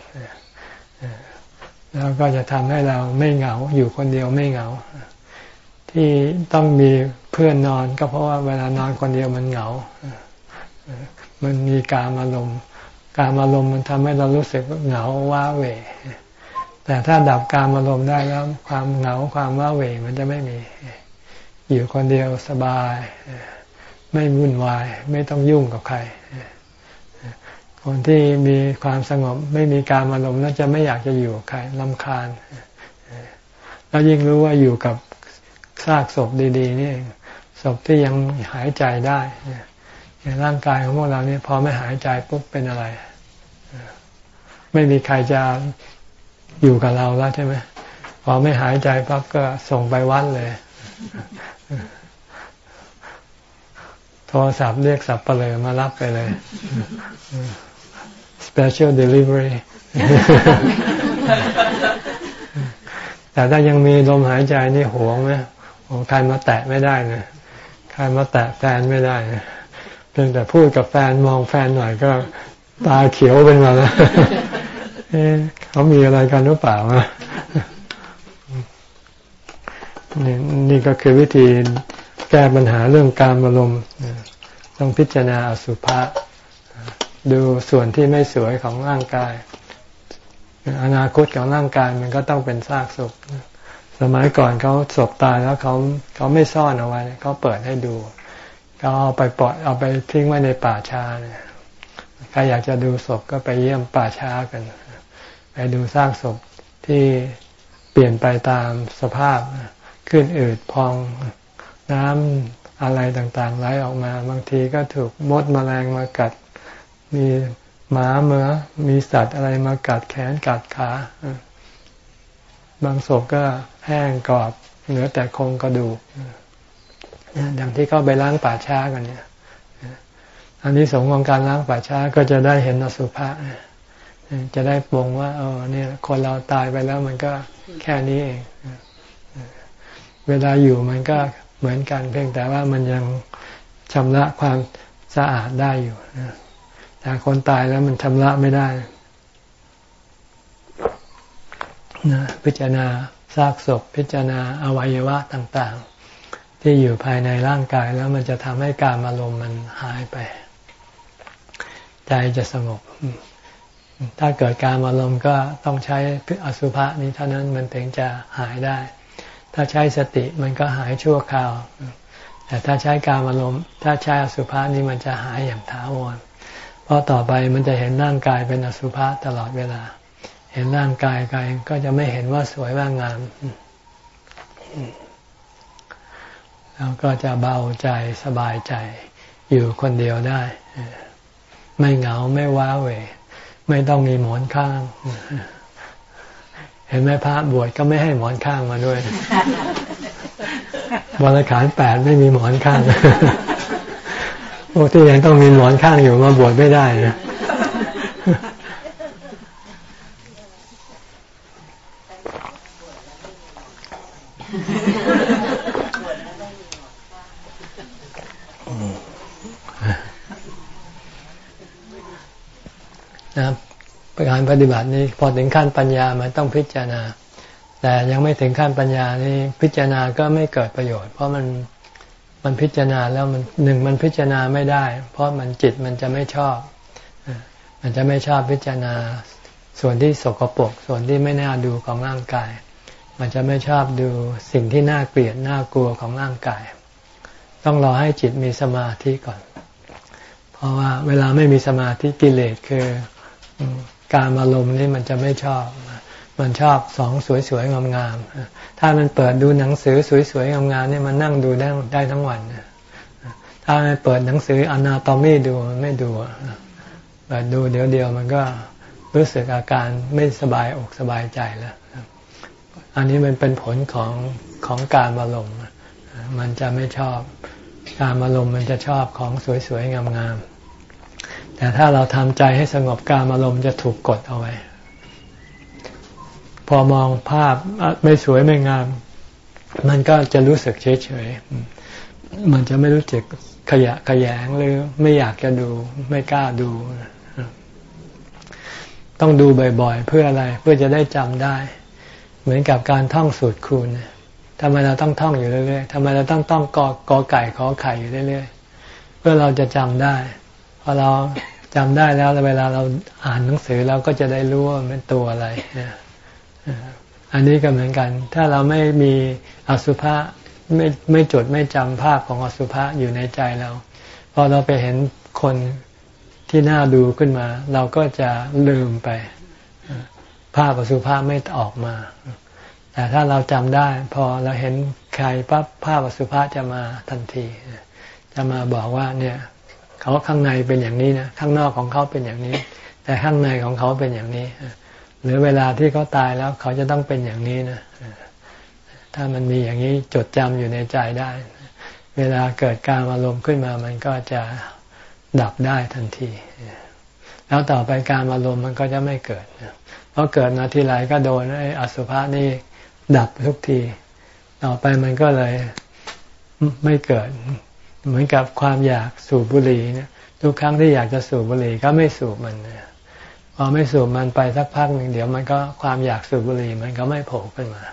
แล้วก็จะทำให้เราไม่เหงา อยู่คนเดียวไม่เหงา ที่ต้องมีเพื่อนนอนก็เพราะว่าเวลานอนคนเดียวมันเหงา มันมีการอารมณ์การอารมณ์มันทำให้เรารู้สึกเหงาว้าเหวแต่ถ้าดับการอารมณ์ได้แล้ว ความเหงาความว้าเหวมันจะไม่มี อยู่คนเดียวสบาย ไม่วุ่นวาย ไม่ต้องยุ่งกับใคร คนที่มีความสงบ ไม่มีการอารมณ์แล้วจะไม่อยากจะอยู่ใครลำคาญ แล้วยิ่งรู้ว่าอยู่กับซากศพดี ๆ นี่ศพที่ยังหายใจได้ ร่างกายของพวกเราเนี่ยพอไม่หายใจปุ๊บเป็นอะไร ไม่มีใครจะอยู่กับเราแล้วใช่ไหมพอไม่หายใจปั๊บก็ส่งไปวัดเลย โทรศัพท์เรียกสับเปลือมารับไปเลย special delivery แต่ถ้ายังมีลมหายใจนี่หวงไหมใครมาแตะไม่ได้นะใครมาแตะแฟนไม่ได้นะ เพียงแต่พูดกับแฟนมองแฟนหน่อยก็ ตาเขียวเป็นมาแล้วเขามีอะไรกันหรือเปล่านี่นี่ก็คือวิธีแก้ปัญหาเรื่องการอารมณ์ต้องพิจารณาอสุภะดูส่วนที่ไม่สวยของร่างกาย อนาคตของร่างกายมันก็ต้องเป็นซากศพสมัยก่อนเขาศพตายแล้วเขาเขาไม่ซ่อนเอาไว้เขาเปิดให้ดู เขาเอาไปปล่อยเอาไปทิ้งไว้ในป่าช้าเนี่ยใครอยากจะดูศพก็ไปเยี่ยมป่าช้ากัน ไปดูซากศพที่เปลี่ยนไปตามสภาพขึ้นอืดพองน้ำอะไรต่างๆไหลออกมา บางทีก็ถูกมดมแมลงมากัด มีหมาเมือมีสัตว์อะไรมากัดแขนกัดขาบางศพก็แห้งกรอบเหลือแต่โครงกระดูก อย่างที่เขาไปล้างป่าช้ากันเนี่ยอันนี้สงของการล้างป่าช้าก็จะได้เห็นอสุภะจะได้ปรงว่าเออเนี่ยคนเราตายไปแล้วมันก็แค่นี้เองเวลาอยู่มันก็เหมือนกันเพียงแต่ว่ามันยังชำระความสะอาดได้อยู่แต่คนตายแล้วมันชำระไม่ได้นะพิจารณาซากศพพิจารณาอวัยวะต่าง ๆ ที่อยู่ภายในร่างกายแล้วมันจะทำให้การอารมณ์มันหายไป ใจจะสงบ ถ้าเกิดการอารมณ์ก็ต้องใช้อสุภะนี้เท่านั้นมันถึงจะหายได้ ถ้าใช้สติมันก็หายชั่วคราว แต่ถ้าใช้การอารมณ์ถ้าใช้อสุภะนี้มันจะหายอย่างถาวรเพราะต่อไปมันจะเห็นร่างกายเป็นอสุภะตลอดเวลา เห็นร่างกายกายก็จะไม่เห็นว่าสวยว่างาม แล้วก็จะเบาใจสบายใจอยู่คนเดียวได้ ไม่เหงาไม่ว้าเหวไม่ต้องมีหมอนข้าง เห็นไหมพระบวชก็ไม่ให้หมอนข้างมาด้วยบริขารแปดไม่มีหมอนข้างพวกที่ยังต้องมีหมอนข้างอยู่มาบวชไม่ได้นะ นะการปฏิบัตินี้พอถึงขั้นปัญญามันต้องพิจารณา แต่ยังไม่ถึงขั้นปัญญานี้พิจารณาก็ไม่เกิดประโยชน์ เพราะมันมันพิจารณาแล้วมันหนึ่งมันพิจารณาไม่ได้ เพราะมันจิตมันจะไม่ชอบ มันจะไม่ชอบพิจารณาส่วนที่สกปรกส่วนที่ไม่น่าดูของร่างกาย มันจะไม่ชอบดูสิ่งที่น่าเกลียดน่ากลัวของร่างกาย ต้องรอให้จิตมีสมาธิก่อน เพราะว่าเวลาไม่มีสมาธิกิเลสคือ การอารมณ์นี่มันจะไม่ชอบ มันชอบสองสวยๆงามๆถ้ามันเปิดดูหนังสือสวยๆงามๆนี่มันนั่งดูได้ได้ทั้งวันถ้ามันเปิดหนังสืออนาโตมีดูมันไม่ดูเปิดดูเดี๋ยวเดียวมันก็รู้สึกอาการไม่สบายอกสบายใจแล้วอันนี้มันเป็นผลของของการอารมณ์มันจะไม่ชอบ การอารมณ์มันจะชอบของสวยๆงามๆ แต่ถ้าเราทำใจให้สงบการอารมณ์จะถูกกดเอาไว้ พอมองภาพไม่สวยไม่งาม มันก็จะรู้สึกเฉยเฉยมันจะไม่รู้สึกขยะขยงหรือไม่อยากจะดู ไม่กล้าดู ต้องดูบ่อยๆ เพื่ออะไรเพื่อจะได้จำได้ เหมือนกับการท่องสูตรคูณทำไมเราต้องท่องอยู่เรื่อยๆทำไมเราต้องต้องกอกอไก่ขอไข่อยู่เรื่อยๆเพื่อเราจะจำได้ พอเราจำได้แล้วเวลาเราอ่านหนังสือเราก็จะได้รู้ว่าเป็นตัวอะไรอันนี้ก็เหมือนกัน ถ้าเราไม่มีอสุภะไม่ไม่จดไม่จำภาพของอสุภะอยู่ในใจเรา พอเราไปเห็นคนที่น่าดูขึ้นมา เราก็จะลืมไป ภาพอสุภะไม่ออกมา แต่ถ้าเราจำได้ พอเราเห็นใครปั๊บภาพอสุภะจะมาทันที จะมาบอกว่าเนี่ย เขาข้างในเป็นอย่างนี้นะข้างนอกของเขาเป็นอย่างนี้ แต่ข้างในของเขาเป็นอย่างนี้หรือเวลาที่เขาตายแล้วเขาจะต้องเป็นอย่างนี้นะถ้ามันมีอย่างนี้จดจำอยู่ในใจได้ เวลาเกิดการอารมณ์ขึ้นมามันก็จะดับได้ทันที แล้วต่อไปการอารมณ์มันก็จะไม่เกิดเพราะเกิดมาทีไรก็โดนไอ้อสุภะนี่ดับทุกที ต่อไปมันก็เลยไม่เกิด เหมือนกับความอยากสูบบุหรี่เนี่ยทุกครั้งที่อยากจะสูบบุหรี่ก็ไม่สูบมันพอไม่สูบมันไปสักพักหนึ่งเดี๋ยวมันก็ความอยากสูบบุหรี่มันก็ไม่โผล่ขึ้นมา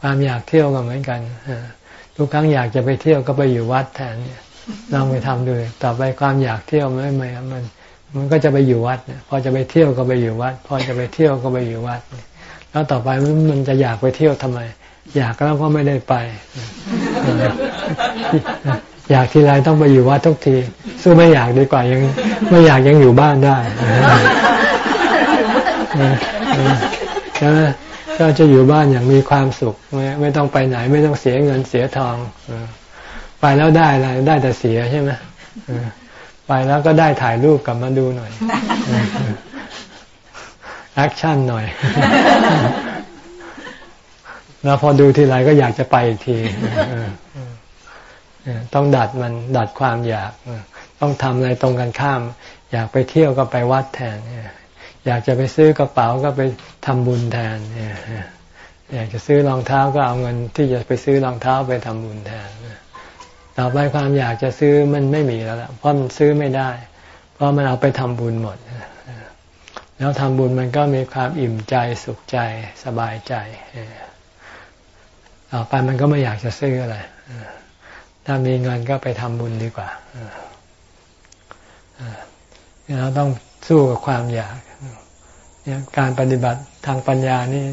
ความอยากเที่ยวก็เหมือนกันทุกครั้งอยากจะไปเที่ยวก็ไปอยู่วัดแทนลองไปทำดูต่อไปความอยากเที่ยวไม่ไม่มัน มันก็จะไปอยู่วัดพอจะไปเที่ยวก็ไปอยู่วัด พอจะไปเที่ยวก็ไปอยู่วัด แล้วต่อไปมันจะอยากไปเที่ยวทำไม อยากแล้วก็ไม่ได้ไป อยากทีไรต้องไปอยู่วัดทุกที สู้ไม่อยากดีกว่ายัง ไม่อยากยังอยู่บ้านได้ใช่ไหมก็จะอยู่บ้านอย่างมีความสุข ไม่ไม่ต้องไปไหน ไม่ต้องเสียเงินเสียทองไปแล้วได้อะไรได้แต่เสียใช่ไหมไปแล้วก็ได้ถ่ายรูปกลับมาดูหน่อยแอคชั่นหน่อย แล้วพอดูทีไรก็อยากจะไปอีกที ต้องดัดมันดัดความอยาก ต้องทำอะไรตรงกันข้าม อยากไปเที่ยวก็ไปวัดแทน อยากจะไปซื้อกระเป๋าก็ไปทำบุญแทน อยากจะซื้อรองเท้าก็เอาเงินที่จะไปซื้อรองเท้าไปทำบุญแทนต่อไปความอยากจะซื้อมันไม่มีแล้วเพราะมันซื้อไม่ได้ เพราะมันเอาไปทำบุญหมด แล้วทำบุญมันก็มีความอิ่มใจสุขใจสบายใจต่อไปมันก็ไม่อยากจะซื้ออะไร ถ้ามีเงินก็ไปทำบุญดีกว่าเราต้องสู้กับความอยากการปฏิบัติทางปัญญานี่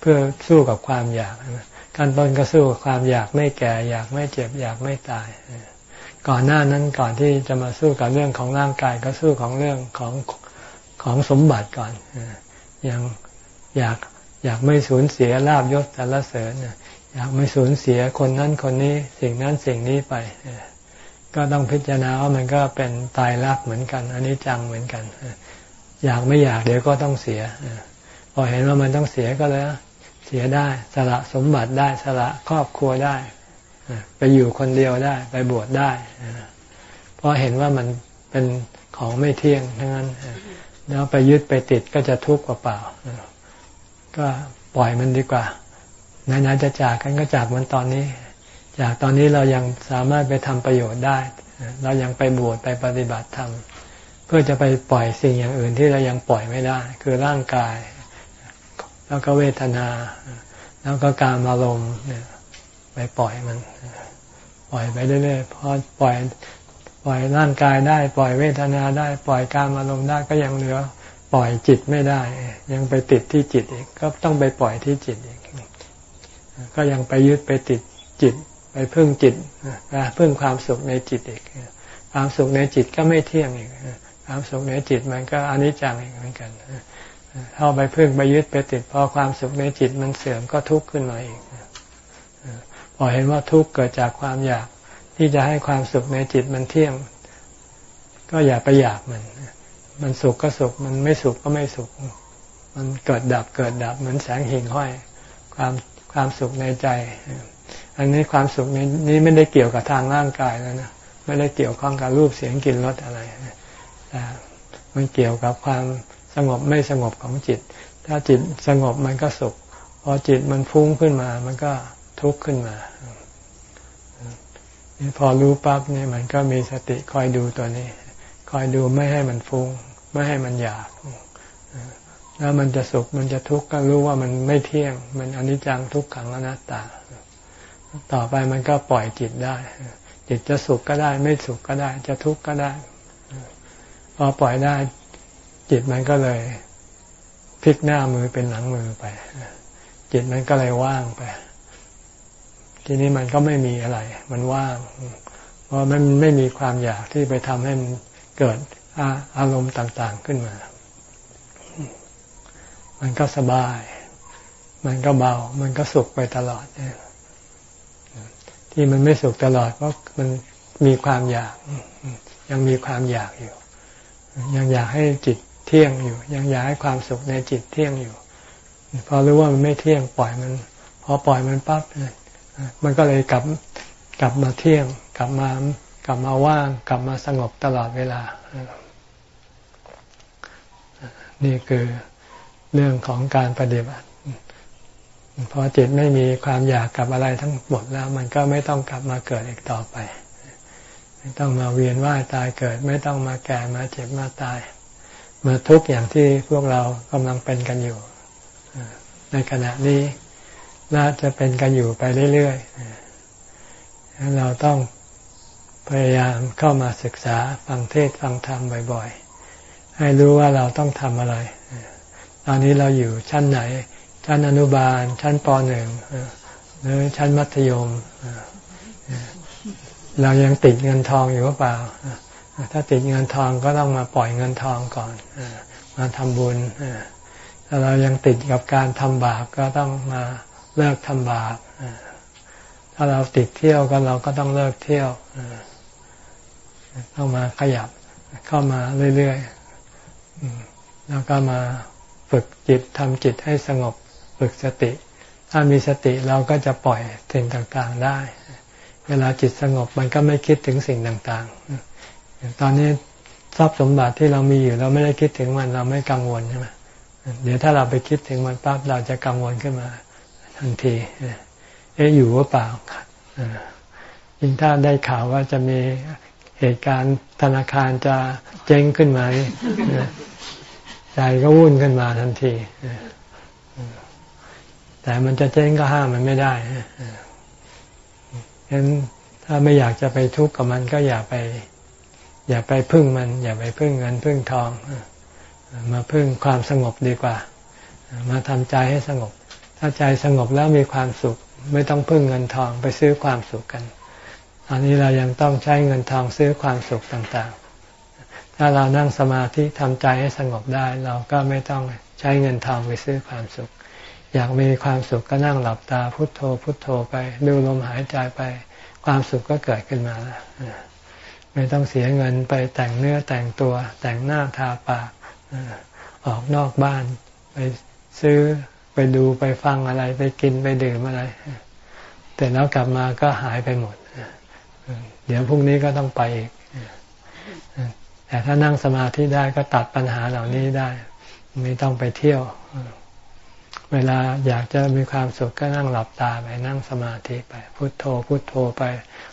เพื่อสู้กับความอยากการต้นก็สู้กับความอยากไม่แก่ อยากไม่เจ็บ อยากไม่ตาย ก่อนหน้านั้นก่อนที่จะมาสู้กับเรื่องของร่างกายก็สู้ของเรื่องของของสมบัติก่อนยังอยากอยากไม่สูญเสียลาบยศสรรเสริญ อยากไม่สูญเสียคนนั้นคนนี้ สิ่งนั้นสิ่งนี้ไป ก็ต้องพิจารณาว่ามันก็เป็นตายรักเหมือนกันอันนี้จังเหมือนกัน อยากไม่อยากเดี๋ยวก็ต้องเสียพอเห็นว่ามันต้องเสียก็เลยเสียได้สละสมบัติได้สละครอบครัวได้ไปอยู่คนเดียวได้ ไปบวชได้เพราะเห็นว่ามันเป็นของไม่เที่ยงทั้งนั้นแล้วไปยึดไปติดก็จะทุกข์กว่าเปล่า ก็ปล่อยมันดีกว่า ไหนๆจะจากกันก็จากมันตอนนี้ จากตอนนี้เรายังสามารถไปทำประโยชน์ได้ เรายังไปบวชไปปฏิบัติธรรมเพื่อจะไปปล่อยสิ่งอย่างอื่นที่เรายังปล่อยไม่ได้ คือร่างกาย แล้วก็เวทนา แล้วก็การอารมณ์เนี่ยไปปล่อยมัน ปล่อยไปเรื่อยๆพอปล่อยปล่อยร่างกายได้ ปล่อยเวทนาได้ ปล่อยการอารมณ์ได้ก็ยังเหลือ ปล่อยจิตไม่ได้ ยังไปติดที่จิตอีกก็ต้องไปปล่อยที่จิตอีก ก็ยังไปยึดไปติดจิต ไปพึ่งจิตนะพึ่งความสุขในจิตอีก ความสุขในจิตก็ไม่เที่ยงอีกความสุขในจิตมันก็อนิจจังอีกเหมือนกันเข้าไปพึ่งไปยึดไปติดพอความสุขในจิตมันเสื่อมก็ทุกข์ขึ้นมาอีกพอเห็นว่าทุกข์เกิดจากความอยากที่จะให้ความสุขในจิตมันเที่ยง ก็อย่าไปอยากมัน มันสุขก็สุข มันไม่สุขก็ไม่สุข มันเกิดดับเกิดดับเหมือนแสงหิ่งห้อย ความ ความสุขในใจ อันนี้ความสุขนี้ไม่ได้เกี่ยวกับทางร่างกายแล้วนะไม่ได้เกี่ยวข้องกับรูปเสียงกลิ่นรสอะไรแต่มันเกี่ยวกับความสงบไม่สงบของจิต ถ้าจิตสงบมันก็สุข พอจิตมันฟุ้งขึ้นมา มันก็ทุกข์ขึ้นมาพอรู้ปั๊บเนี่ยมันก็มีสติคอยดูตัวนี้ คอยดูไม่ให้มันฟุง้ง ไม่ให้มันอยาก แล้วมันจะสุขมันจะทุกข์ก็รู้ว่ามันไม่เที่ยง มันอนิจจังทุกขังอนัตตา ต่อไปมันก็ปล่อยจิตได้ จิตจะสุขก็ได้ ไม่สุขก็ได้ จะทุกข์ก็ได้ พอปล่อยได้ จิตมันก็เลยพลิกหน้ามือเป็นหลังมือไป จิตมันก็เลยว่างไป ทีนี้มันก็ไม่มีอะไร มันว่าง เพราะมันไม่มีความอยากที่ไปทำให้มันเกิดอารมณ์ต่าง ๆขึ้นมา มันก็สบาย มันก็เบา มันก็สุขไปตลอดเนี่ยที่มันไม่สุขตลอดเพราะมันมีความอยาก ยังมีความอยากอยู่ ยังอยากให้จิตเที่ยงอยู่ ยังอยากให้ความสุขในจิตเที่ยงอยู่ พอรู้ว่ามันไม่เที่ยงปล่อยมัน พอปล่อยมันปั๊บมันก็เลยกลับกลับมาเที่ยง กลับมากลับมาว่าง กลับมาสงบตลอดเวลา นี่คือ เรื่องของการปฏิบัติพอจิตไม่มีความอยากกับอะไรทั้งหมดแล้ว มันก็ไม่ต้องกลับมาเกิดอีกต่อไป ไม่ต้องมาเวียนว่ายตายเกิด ไม่ต้องมาแก่มาเจ็บมาตาย มาทุกข์อย่างที่พวกเรากำลังเป็นกันอยู่ในขณะนี้น่าจะเป็นกันอยู่ไปเรื่อยๆเราต้องพยายามเข้ามาศึกษาฟังเทศฟังธรรมบ่อย ๆ ให้รู้ว่าเราต้องทำอะไร ตอนนี้เราอยู่ชั้นไหน ชั้นอนุบาล ชั้นปหนึ่งหรือชั้นมัธยม เรายังติดเงินทองอยู่หรือเปล่า ถ้าติดเงินทองก็ต้องมาปล่อยเงินทองก่อน มาทำบุญถ้าเรายังติดกับการทำบาปก็ต้องมาเลิกทำบาปถ้าเราติดเที่ยวก็เราก็ต้องเลิกเที่ยวต้องมาขยับเข้ามาเรื่อยๆแล้วก็มา ฝึกจิตทำจิตให้สงบฝึกสติ ถ้ามีสติเราก็จะปล่อยสิ่งต่างๆได้ เวลาจิตสงบมันก็ไม่คิดถึงสิ่งต่างๆ ตอนนี้ทรัพย์สมบัติที่เรามีอยู่เราไม่ได้คิดถึงมันเราไม่กังวลใช่ไหมเดี๋ยวถ้าเราไปคิดถึงมันปั๊บเราจะกังวลขึ้นมาทันทีเอ๊ะอยู่ว่าเปล่ายิ่งถ้าได้ข่าวว่าจะมีเหตุการณ์ธนาคารจะเจ๊งขึ้นมา ใจก็วุ่นขึ้นมาทันที แต่มันจะเจ๊งก็ห้ามมันไม่ได้ฉะนั้นถ้าไม่อยากจะไปทุกข์กับมันก็อย่าไป อย่าไปพึ่งมัน อย่าไปพึ่งเงินพึ่งทอง มาพึ่งความสงบดีกว่า มาทำใจให้สงบ ถ้าใจสงบแล้วมีความสุข ไม่ต้องพึ่งเงินทองไปซื้อความสุขกันตอนนี้เรายังต้องใช้เงินทองซื้อความสุขต่างๆ ถ้าเรานั่งสมาธิทำใจให้สงบได้ เราก็ไม่ต้องใช้เงินทองไปซื้อความสุข อยากมีความสุขก็นั่งหลับตาพุโทโธ พุโทโธไปดูลมหายใจไป ความสุขก็เกิดขึ้นมาแล้วไม่ต้องเสียเงินไปแต่งเนื้อแต่งตัว แต่งหน้าทาปากออกนอกบ้าน ไปซื้อไปดูไปฟังอะไร ไปกินไปดื่มอะไรแต่แล้วกลับมาก็หายไปหมด เดี๋ยวพรุ่งนี้ก็ต้องไปอีก แต่ถ้านั่งสมาธิได้ก็ตัดปัญหาเหล่านี้ได้ ไม่ต้องไปเที่ยว เวลาอยากจะมีความสุขก็นั่งหลับตาไปนั่งสมาธิไป พุโทโธ พุโทโธไป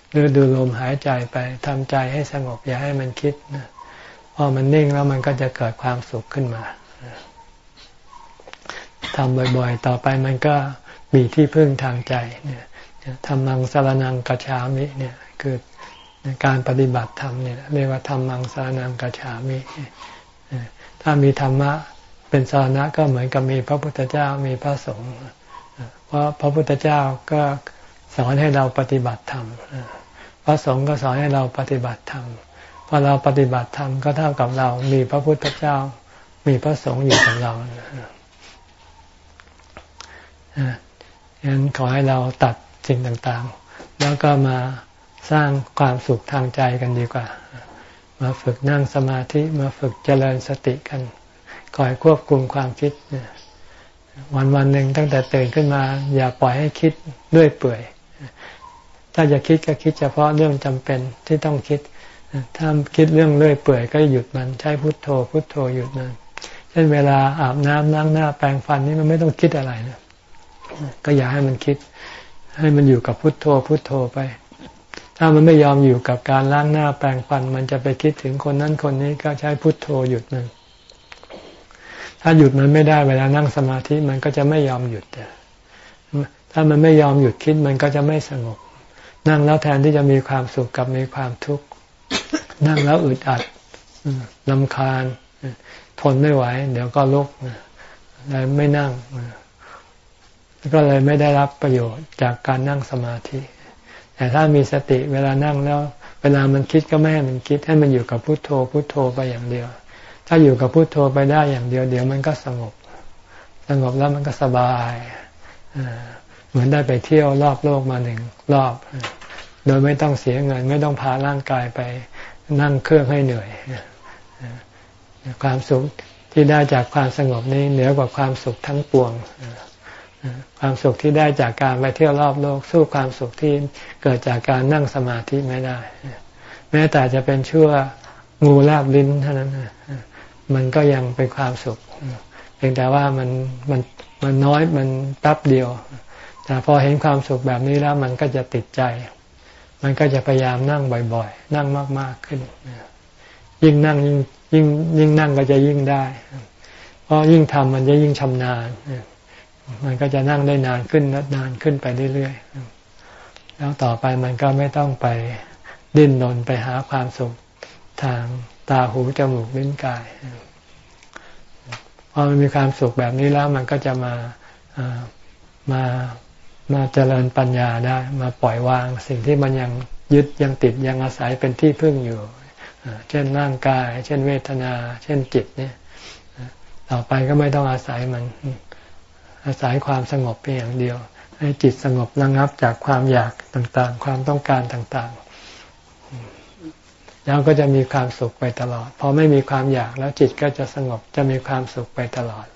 หรือดูลมหายใจไปทำใจให้สงบอย่าให้มันคิดนะพอมันนิ่งแล้วมันก็จะเกิดความสุขขึ้นมาทำบ่อยๆ ต่อไปมันก็มีที่พึ่งทางใจเนี่ยทำมังสารนังกัจฉามิเนี่ย คือ การปฏิบัติธรรมเนี่ยเรียกว่าธรรมังสารนังกัจฉามิถ้ามีธรรมะเป็นสาระก็เหมือนกับมีพระพุทธเจ้ามีพระสงฆ์เพราะพระพุทธเจ้าก็สอนให้เราปฏิบัติธรรมพระสงฆ์ก็สอนให้เราปฏิบัติธรรมพอเราปฏิบัติธรรมก็เท่ากับเรามีพระพุทธเจ้า มีพระสงฆ์อยู่กับเราฉะนั้นขอให้เราตัดสิ่งต่างๆ แล้วก็มา สร้างความสุขทางใจกันดีกว่า มาฝึกนั่งสมาธิมาฝึกเจริญสติกันคอยควบคุมความคิด วันวันหนึ่งตั้งแต่ตื่นขึ้นมา อย่าปล่อยให้คิดด้วยเปื่อย ถ้าจะคิดก็คิดเฉพาะเรื่องจำเป็นที่ต้องคิด ถ้าคิดเรื่องเลื่อยเปื่อยก็หยุดมันใช้พุทโธ พุทโธหยุดมันเช่นเวลาอาบน้ำล้างหน้าแปรงฟันนี่มันไม่ต้องคิดอะไรนะก็อย่าให้มันคิด ให้มันอยู่กับพุทโธพุทโธไป ถ้ามันไม่ยอมอยู่กับการล้างหน้าแปรงฟัน มันจะไปคิดถึงคนนั้นคนนี้ก็ใช้พุทโธหยุดมันถ้าหยุดมันไม่ได้เวลานั่งสมาธิมันก็จะไม่ยอมหยุดถ้ามันไม่ยอมหยุดคิดมันก็จะไม่สงบ นั่งแล้วแทนที่จะมีความสุขกับมีความทุกข์นั่งแล้วอึดอัดลำคาญ ทนไม่ไหว เดี๋ยวก็ลุกเลยไม่นั่งก็เลยไม่ได้รับประโยชน์จากการนั่งสมาธิ แต่ถ้ามีสติเวลานั่งแล้ว เวลามันคิดก็ไม่ให้มันคิดให้มันอยู่กับพุโทโธพุโทโธไปอย่างเดียว ถ้าอยู่กับพุโทโธไปได้อย่างเดียวเดี๋ยวมันก็สงบ สงบแล้วมันก็สบายเหมือนได้ไปเที่ยวรอบโลกมาหนึ่งรอบ โดยไม่ต้องเสียเงิน ไม่ต้องพาร่างกายไปนั่งเครื่องให้เหนื่อยความสุขที่ได้จากความสงบนี้เหนือกว่าความสุขทั้งปวง ความสุขที่ได้จากการไปเที่ยวรอบโลก สู้ความสุขที่เกิดจากการนั่งสมาธิไม่ได้ แม้แต่จะเป็นชั่วงูลาบลิ้นเท่านั้นมันก็ยังเป็นความสุขเพียงแต่ว่ามันมันมันน้อยมันแป๊บเดียว แต่พอเห็นความสุขแบบนี้แล้วมันก็จะติดใจ มันก็จะพยายามนั่งบ่อยๆ นั่งมากๆขึ้น ยิ่งนั่งยิ่งยิ่งยิ่งนั่งก็จะยิ่งได้ เพราะยิ่งทำมันจะยิ่งชำนาญ มันก็จะนั่งได้นานขึ้นนานขึ้นไปเรื่อยๆ แล้วต่อไปมันก็ไม่ต้องไปดิ้นรนไปหาความสุขทางตาหูจมูกลิ้นกายพอมันมีความสุขแบบนี้แล้วมันก็จะมามามาเจริญปัญญาได้ มาปล่อยวางสิ่งที่มันยังยึดยังติดยังอาศัยเป็นที่พึ่งอยู่ เช่นร่างกาย เช่นเวทนา เช่นจิตเนี่ย ต่อไปก็ไม่ต้องอาศัยมัน อาศัยความสงบเพียงอย่างเดียว ให้จิตสงบระงับจากความอยากต่างๆ ความต้องการต่างๆ แล้วก็จะมีความสุขไปตลอด พอไม่มีความอยากแล้วจิตก็จะสงบจะมีความสุขไปตลอด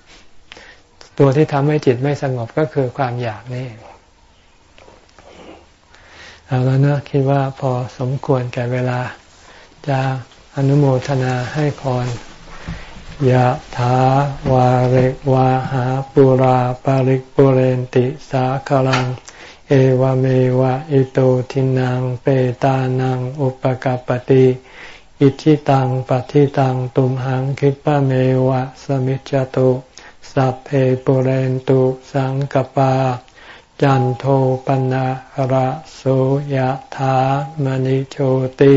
ตัวที่ทำให้จิตไม่สงบก็คือความอยากนี่เอาแล้วนะคิดว่าพอสมควรแก่เวลาจะอนุโมทนาให้พร ยะถาวาริวาหาปุราปาริกปุเรนติสาคลัง เอวเมวะอิโตทินังเปตานังอุปกปติอิชิตังปฏิตังตุมหังคิปะเมวะสมิจจตุสัพเพปุเรนตุสังกปา จันโทปนะระโสยะถามณิโชติ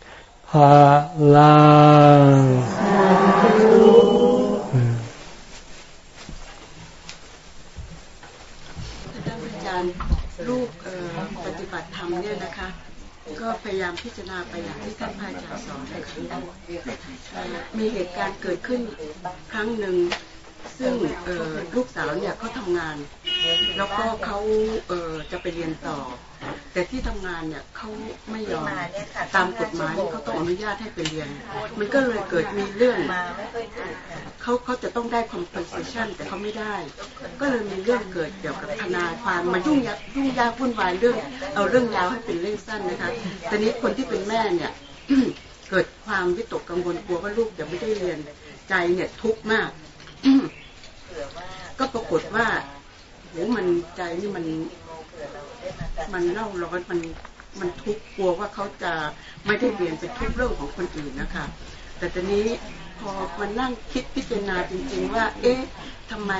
ภาลังท่านอาจารย์ลูกปฏิบัติธรรมเนี่ยนะคะ ก็พยายามพิจารณาไปอย่างที่ท่านพระอาจารย์สอนนะคะมีเหตุการณ์เกิดขึ้นครั้งหนึ่ง ซึ่งลูกสาวเนี่ยเขาทำงาน แล้วก็เขาจะไปเรียนต่อ แต่ที่ทำงานเนี่ยเขาไม่ยอมตามกฎหมายเขาต้องอนุญาตให้ไปเรียน มันก็เลยเกิดมีเรื่องเขาเขาจะต้องได้ compensation แต่เขาไม่ได้ ก็เลยมีเรื่องเกิดเกี่ยวกับทนายความมายุ่งยากยุ่งยากวุ่นวายเรื่อง เอาเรื่องยาวให้เป็นเรื่องสั้นนะคะตอนนี้คนที่เป็นแม่เนี่ยเกิดความวิตกกังวลกลัวว่าลูกจะไม่ได้เรียนใจเนี่ยทุกข์มากก็ปรากฏว่าโหมันใจนี่มัน มันเล่าร้อนมันมันทุกข์กลัวว่าเขาจะไม่ได้เรียนเป็นทุกเรื่องของคนอื่นนะคะ แต่ตอนนี้พอมานั่งคิดพิจารณาจริง ๆ ว่า เอ๊ะทำไม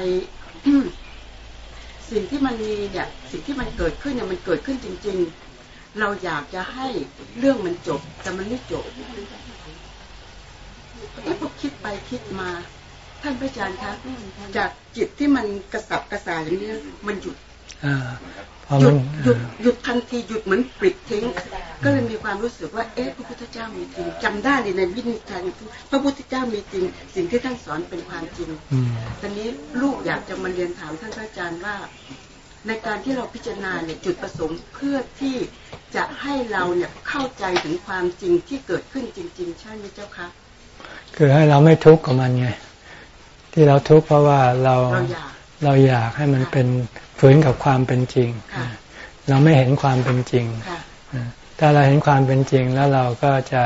สิ่งที่มันมีเนี่ย สิ่งที่มันเกิดขึ้นเนี่ยมันเกิดขึ้นจริง ๆ เราอยากจะให้เรื่องมันจบ แต่มันไม่จบเอ๊ะพอคิดไปคิดมา ท่านพระอาจารย์คะจากจิตที่มันกระสับกระส่ายอย่างนี้มันหยุด หยุดหยุดหยุดทันทีหยุดเหมือนปิดทิ้ง ก็เลยมีความรู้สึกว่า เอ๊ะพระพุทธเจ้ามีจริงจำได้เลยในวินิจฉัยพระพุทธเจ้ามีจริง สิ่งที่ท่านสอนเป็นความจริงตอนนี้ลูกอยากจะมาเรียนถามท่านพระอาจารย์ว่า ในการที่เราพิจารณาเนี่ยจุดประสงค์เพื่อที่จะให้เราเนี่ยเข้าใจถึงความจริงที่เกิดขึ้นจริง ๆ ใช่ไหมเจ้าคะคือให้เราไม่ทุกข์กับมันไงที่เราทุกข์เพราะว่าเรา เราอยากให้มันเป็นฝืนกับความเป็นจริง เราไม่เห็นความเป็นจริง ถ้าเราเห็นความเป็นจริงแล้วเราก็จะ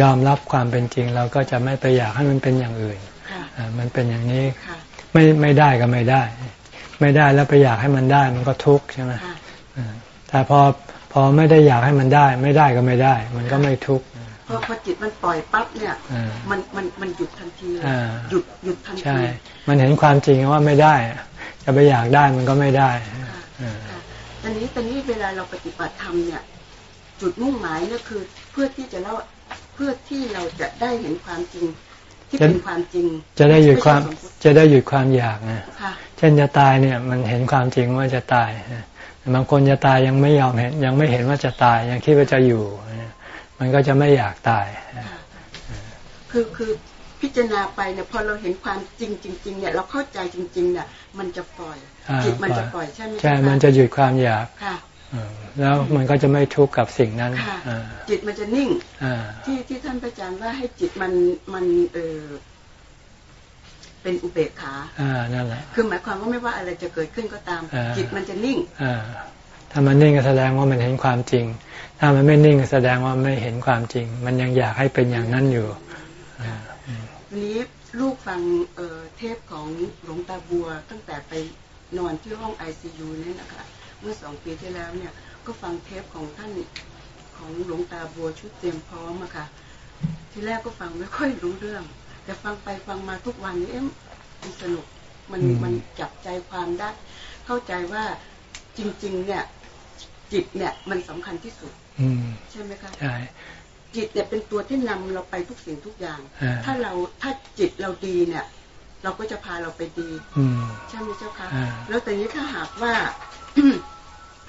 ยอมรับความเป็นจริง เราก็จะไม่ไปอยากให้มันเป็นอย่างอื่น มันเป็นอย่างนี้ไม่ไม่ได้ก็ไม่ได้ ไม่ได้แล้วไปอยากให้มันได้มันก็ทุกข์ใช่ไหมแต่พอพอไม่ได้อยากให้มันได้ ไม่ได้ก็ไม่ได้ มันก็ไม่ทุกข์พอพอจิตมันปล่อยปั๊บเนี่ย มันมันมันหยุดทันทีหยุดหยุดทันทีใช่ มันเห็นความจริงว่าไม่ได้ จะไปอยากได้มันก็ไม่ได้ตอนนี้ตอนนี้เวลาเราปฏิบัติธรรมเนี่ย จุดมุ่งหมายเนี่ยคือเพื่อที่จะเล่าเพื่อที่เราจะได้เห็นความจริงที่เป็นความจริง จะได้หยุดความจะได้หยุดความอยากนะเช่นจะตายเนี่ยมันเห็นความจริงว่าจะตายบางคนจะตายยังไม่ยอมเห็น ยังไม่เห็นว่าจะตายยังคิดว่าจะอยู่มันก็จะไม่อยากตาย คือคือ พิจารณาไปเนี่ยพอเราเห็นความจริงจริงๆเนี่ยเราเข้าใจจริงๆเนี่ยมันจะปล่อยจิตมันจะปล่อยใช่ไหมใช่ มันจะหยุดความอยากแล้วมันก็จะไม่ทุกข์กับสิ่งนั้นจิตมันจะนิ่งที่ที่ท่านอาจารย์ว่าให้จิตมันมันเออเป็นอุเบกขาอ่านั่นแหละคือหมายความว่าไม่ว่าอะไรจะเกิดขึ้นก็ตาม จิตมันจะนิ่งอ่าถ้ามันนิ่งก็แสดงว่ามันเห็นความจริง ถ้ามันไม่นิ่งแสดงว่าไม่เห็นความจริง มันยังอยากให้เป็นอย่างนั้นอยู่ วันนี้ลูกฟังเทปของหลวงตาบัว ตั้งแต่ไปนอนที่ห้องไอซียูนี่นะคะเมื่อสองปีที่แล้วเนี่ยก็ฟังเทปของท่านของหลวงตาบัวชุดเตรียมพร้อมอะค่ะ ที่แรกก็ฟังไม่ค่อยรู้เรื่อง แต่ฟังไปฟังมาทุกวันนี้เอ๊ะมันสนุกมันมันจับใจความได้ เข้าใจว่าจริง ๆ เนี่ยจิตเนี่ยมันสำคัญที่สุดใช่ไหมคะใช่ จิตเนี่ยเป็นตัวที่นำเราไปทุกสิ่งทุกอย่าง ถ้าเราถ้าจิตเราดีเนี่ย เราก็จะพาเราไปดีใช่ไหมเจ้าคะแล้วแต่นี้ถ้าหากว่า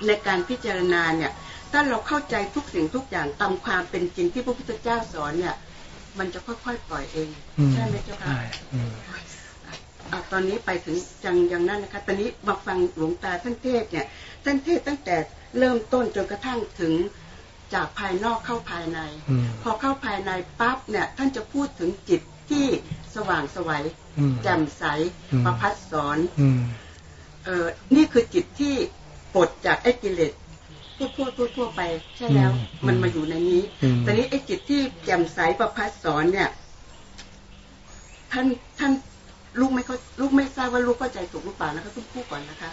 ในการพิจารณาเนี่ย ถ้าเราเข้าใจทุกสิ่งทุกอย่างตามความเป็นจริงที่พระพุทธเจ้าสอนเนี่ย มันจะค่อยๆปล่อยเองอืมใช่ไหมเจ้าค่ะใช่อืมอะตอนนี้ไปถึงจังอย่างนั้นนะคะ ตอนนี้มาฟังหลวงตาท่านเทศเนี่ย ท่านเทศตั้งแต่เริ่มต้นจนกระทั่งถึง จากภายนอกเข้าภายในอืมพอเข้าภายในปั๊บเนี่ยท่านจะพูดถึงจิตที่สว่างไสวัยอืมแจ่มใสอืมประพัดสอนอืมเออนี่คือจิตที่ปลดจากไอ้กิเลสทั่วทั่วทั่วทั่วไปใช่แล้วอืมมันมาอยู่ในนี้อืมแต่นี้ไอ้จิตที่แจ่มใสประพัดสอนเนี่ย ท่านท่านลูกไม่เข้าลูกไม่ทราบว่าลูกเข้าใจถูกหรือเปล่านะคะต้องพูดก่อนนะคะ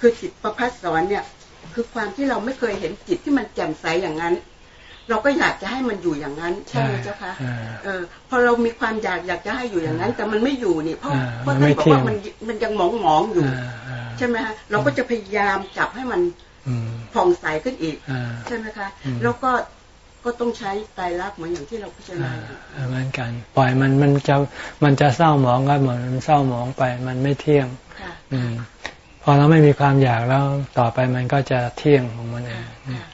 คือจิตประพัดสอนเนี่ย คือความที่เราไม่เคยเห็นจิตที่มันแจ่มใสอย่างนั้น เราก็อยากจะให้มันอยู่อย่างนั้น ใช่ไหมเจ้าคะอ่าเออพอเรามีความอยากอยากจะให้อยู่อย่างนั้น แต่มันไม่อยู่นี่เพราะอ่าเพราะมันท่านไม่บอกว่าเที่ยงมันมันยังหมองหมองๆอยู่อ่าอ่าใช่ไหมฮะเราก็จะพยายามจับให้มันอืมผ่องใสขึ้นอีกอ่าใช่ไหมคะอืมแล้วก็ก็ต้องใช้ไตรลักษณ์เหมือนอย่างที่เราพิจารอ่าณาอยู่เหมือนกัน ปล่อยมันมันจะมันจะเศร้าหมองก็เหมือนมันเศร้าหมองไป มันไม่เที่ยงค่ะอืม พอเราไม่มีความอยากแล้วต่อไปมันก็จะเที่ยงของมันเอค่ะงค่ะ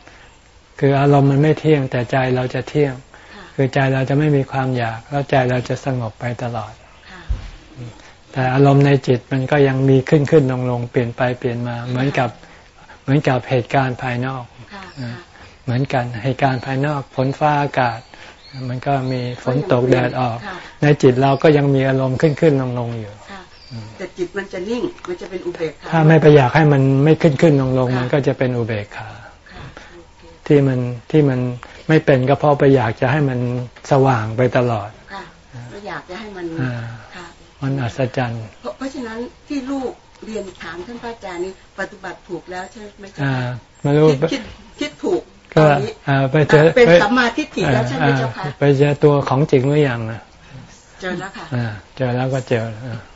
คืออารมณ์มันไม่เที่ยง แต่ใจเราจะเที่ยงค่ะคือใจเราจะไม่มีความอยากแล้วใจเราจะสงบไปตลอดค่ะแต่อารมณ์ในจิตมันก็ยังมีขึ้นขึ้นลงลงเปลี่ยนไปเปลี่ยนมา เหมือนกับเหมือนกับเหตุการณ์ภายนอกค่ะอ่าค่ะเหมือนกันเหตุการณ์ภายนอกฝนฟ้าอากาศ มันก็มีฝนตกแดดออกค่ะในจิตเราก็ยังมีอารมณ์ขึ้นขึ้นลงลงอยู่ค่ะ แต่จิตมันจะนิ่ง มันจะเป็นอุเบกขาถ้าไม่ไปอยากให้มันไม่ขึ้นขึ้นลงลงมันก็จะเป็นอุเบกขาค่ะโอเคที่มันที่มันไม่เป็นก็เพราะไปอยากจะให้มันสว่างไปตลอดค่ะก็อยากจะให้มันอ่าค่ะมันอัศจรรย์เพราะเพราะฉะนั้นที่ลูกเรียนถามท่านพระอาจารย์นี่ปฏิบัติถูกแล้วใช่ไหมจ๊ะอ่าไม่รู้คิดคิดคิดถูกตก็อนนี้อ่าไปเจอเป็นไปสัมมาทิฏฐิแล้วใช่ไหมเจ้าคะอ่าไปเจอตัวของจริงหรือยังอะเจอแล้วค่ะอ่าเจอแล้วก็เจออ่าเ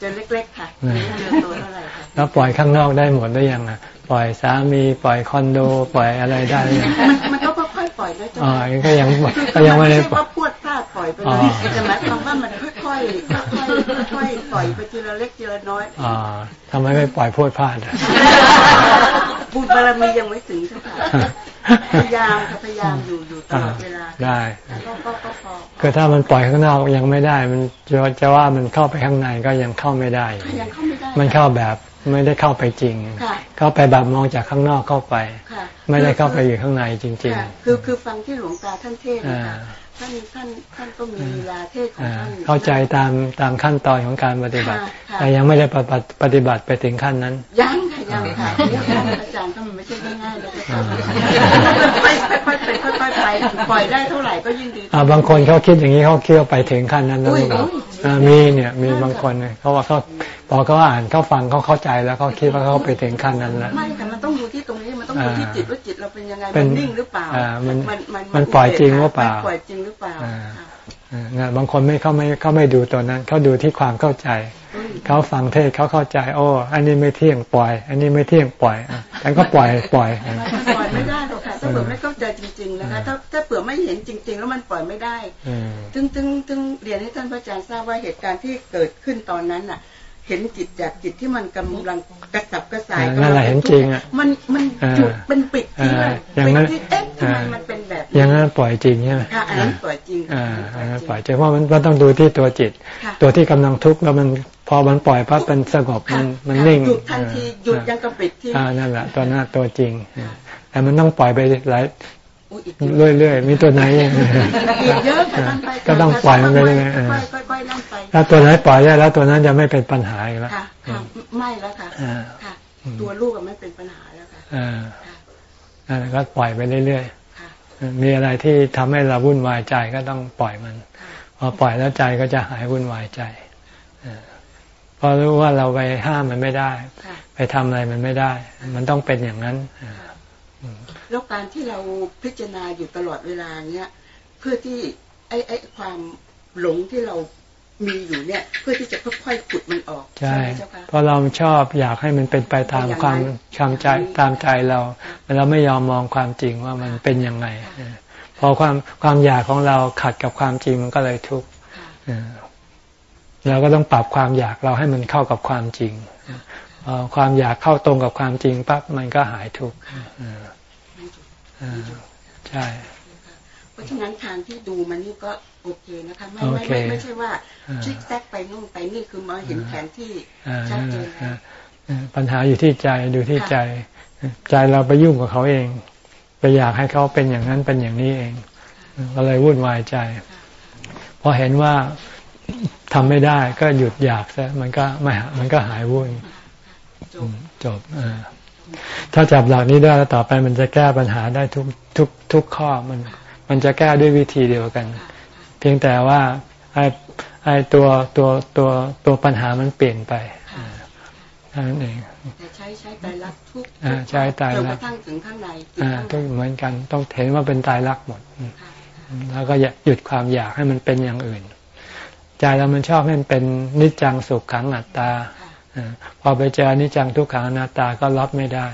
จอเล็กๆค่ะอืมเจอตัวเท่าไหร่ค่ะแล้วปล่อยข้างนอกได้หมดหรือยังอะปล่อยสามีปล่อยคอนโด ปล่อยอะไรได้หรือยังมันมันก็ค่อยๆปล่อยนะเจ้าอ๋อค่ะก็ยังคือก็ยังไม่ได้ใช่ปล่อยว่าพวดพลาดปล่อยไปเลอ๋ยอแต่หมายความว่ามันค่อยๆค่อยๆค่อยๆปล่อยไปทีละเล็กทีละน้อยอ่าทำไมไม่ปล่อยพูดพลาดอะบุญบารมียังไม่ถึงเจ้าค่ะพยายามค่ะพยายามอยู่อยู่ตลอดเวลาได้แล้วก็ก็ก็พอ คือถ้ามันปล่อยข้างนอกยังไม่ได้ มันจะจะว่ามันเข้าไปข้างในก็ยังเข้าไม่ได้อยู่ยังเข้าไม่ได้มันเข้าแบบไม่ได้เข้าไปจริงค่ะเข้าไปแบบมองจากข้างนอกเข้าไปค่ะไม่ได้เข้าไปอยู่ข้างในจริงค่ะคือคือฟังที่หลวงตาท่านเทศน์นะคะอ่า ท่านท่านท่านก็มีลีลาเทศน์ขๆองอ่าท่านเข้าใจตามตามขั้นตอนของการปฏิบัติค่ะค่ะแต่ยังไม่ได้ปฏิบัติปฏิบัติไปถึงขั้นนั้น ยังค่ะยังค่ะท่านอาจารย์ก็มันไม่ใช่ง่ายๆเลยค่ะค่อยๆเป็นค่อยๆไปปล่อยได้เท่าไหร่ก็ยิ่งดีอ่าบางคนเขาคิดอย่างนี้เขาคิดว่าไปถึงขั้นนั้นแล้วอุ้ยหรือเปล่าอุ้ยอ่ามีเนี่ยมีบางคนเนี่ยเขาว่าเขาพอเขาอ่านเขาฟังเขาเข้าใจแล้วเขาคิดว่าเขาไปถึงขั้นนั้นแล้วไม่แต่มันต้องดูที่ตรงนี้ มันต้องดูที่จิตว่าจิตเราเป็นยังไงเป็มันนนิ่งหรือเปล่าอ่ามันมันมันมันปล่อยจริงหรือเปล่ามันปล่อยจริงหรือเปล่าอ่าค่ะอ่าเนี่ยบางคนไม่เขาไม่เขาไม่ดูตัวนั้นเขาดูที่ความเข้าใจอืมเขาฟังเทศเขาเข้าใจ โอ้อันนี้ไม่เที่ยงปล่อย อันนี้ไม่เที่ยงปล่อยอะแต่ก็ปล่อยปล่อยอะมันปล่อยไม่ได้หรอกค่ะถ้าเผื่อไม่เข้าใจจริงๆนะคะถ้าถ้าเผื่อไม่เห็นจริง ๆ แล้วมันปล่อยไม่ได้อืมถึงถึงถึงเรียนให้ท่านพระอาจารย์ทราบว่าเหตุการณ์ที่เกิดขึ้นตอนนั้นน่ะ เห็นจิตจากจิตที่มันกำลังกระสับกระส่ายอ่านั่นแหละเห็นจริงอะมันมันอ่าจุดเป็นปิดที่ว่าอ่าอย่างปินั้ดนที่เอ๊ะทำไมอ่ามัมันเป็นแบบอย่างนั้นปล่อยจริงใช่ไหมค่ะอันนั้นปล่อยจริงอ่าอัอันนนั้นั้นนปปล่ล่ออยยจริงเพราะมันมันต้องดูที่ตัวจิตค่ะตัวที่กำลังทุกข์แล้วมันพอมันปล่อยปั๊บมันสงบมันมันนิ่งหยุดทันทีหยุดยังกระปิดที่อ่านั่นแหละตัวหน้าตัวจริงแต่มันต้องปล่อยไปหลายอุ๊ยอีก เยอะเรื่อยๆมีตัวไหนอีกอีกเยอะค่ะท่านไปก็ต้องปล่อยมันไปเรื่อยๆค่อยๆค่อยๆนั่งไปถ้าตัวไหนปล่อยได้แล้วตัวนั้นจะไม่เป็นปัญหาอีกแล้วค่ะค่ะไม่แล้วค่ะอ่าค่ะตัวลูกอะไม่เป็นปัญหาแล้วค่ะอ่าค่ะนั่นแหละก็ปล่อยไปเรื่อยค่ะๆมีอะไรที่ทำให้เราวุ่นวายใจก็ต้องปล่อยมันค่ะพอปล่อยแล้วใจก็จะหายวุ่นวายใจเออเพราะรู้ว่าเราไปห้ามมันไม่ได้ค่ะไปทำอะไรมันไม่ได้ มันต้องเป็นอย่างนั้นเออ แล้วการที่เราพิจารณาอยู่ตลอดเวลาเนี้ยเพื่อที่ไอ้ไอ้ความหลงที่เรามีอยู่เนี่ย เพื่อที่จะค่อยๆขุดมันออกใช่ไหมเจ้าคะเพราะเราชอบอยากให้มันเป็นไปตามอย่างนั้นความความใจตามใจเราเราไม่ยอมมองความจริงว่ามันเป็นยังไงเออพอความความอยากของเราขัดกับความจริงมันก็เลยทุกข์ค่ะเออเราก็ต้องปรับความอยากเราให้มันเข้ากับความจริงพความอยากเข้าตรงกับความจริงปั๊บมันก็หายทุกข์ ใช่ เพราะฉะนั้นทางที่ดูมันนี่ก็โอเคนะคะไม่ไม่ไม่ไม่ใช่ว่าชิกแซกไปนู่นไปนี่คือมาเห็นแผนที่ชัดเจนปัญหาอยู่ที่ใจดูที่ใจ ใจเราไปยุ่งกับเขาเอง ไปอยากให้เขาเป็นอย่างนั้นเป็นอย่างนี้เองก็เลยวุ่นวายใจพอเห็นว่าทำไม่ได้ก็หยุดอยากซะมันก็ไม่มันก็หายวุ่นจบ ถ้าจับหลักนี้ได้แล้วต่อไปมันจะแก้ปัญหาได้ทุกทุกทุกข้อมันมันจะแก้ด้วยวิธีเดียวกัน เพียงแต่ว่าไอ้ไอ้ตัวตัวตัวตัวปัญหามันเปลี่ยนไปนั่นเองแต่ใช้ใช้ไตรลักทุกใช้ไตรลักทั้งถึงข้างในต้องเหมือนกันต้องเห็นว่าเป็นไตรลักหมด แล้วก็หยุดความอยากให้มันเป็นอย่างอื่น ใจเรามันชอบให้มันเป็นนิจจังสุขขังอัตตา พอไปเจอนิจจังทุกขังอนัตตาก็รับไม่ได้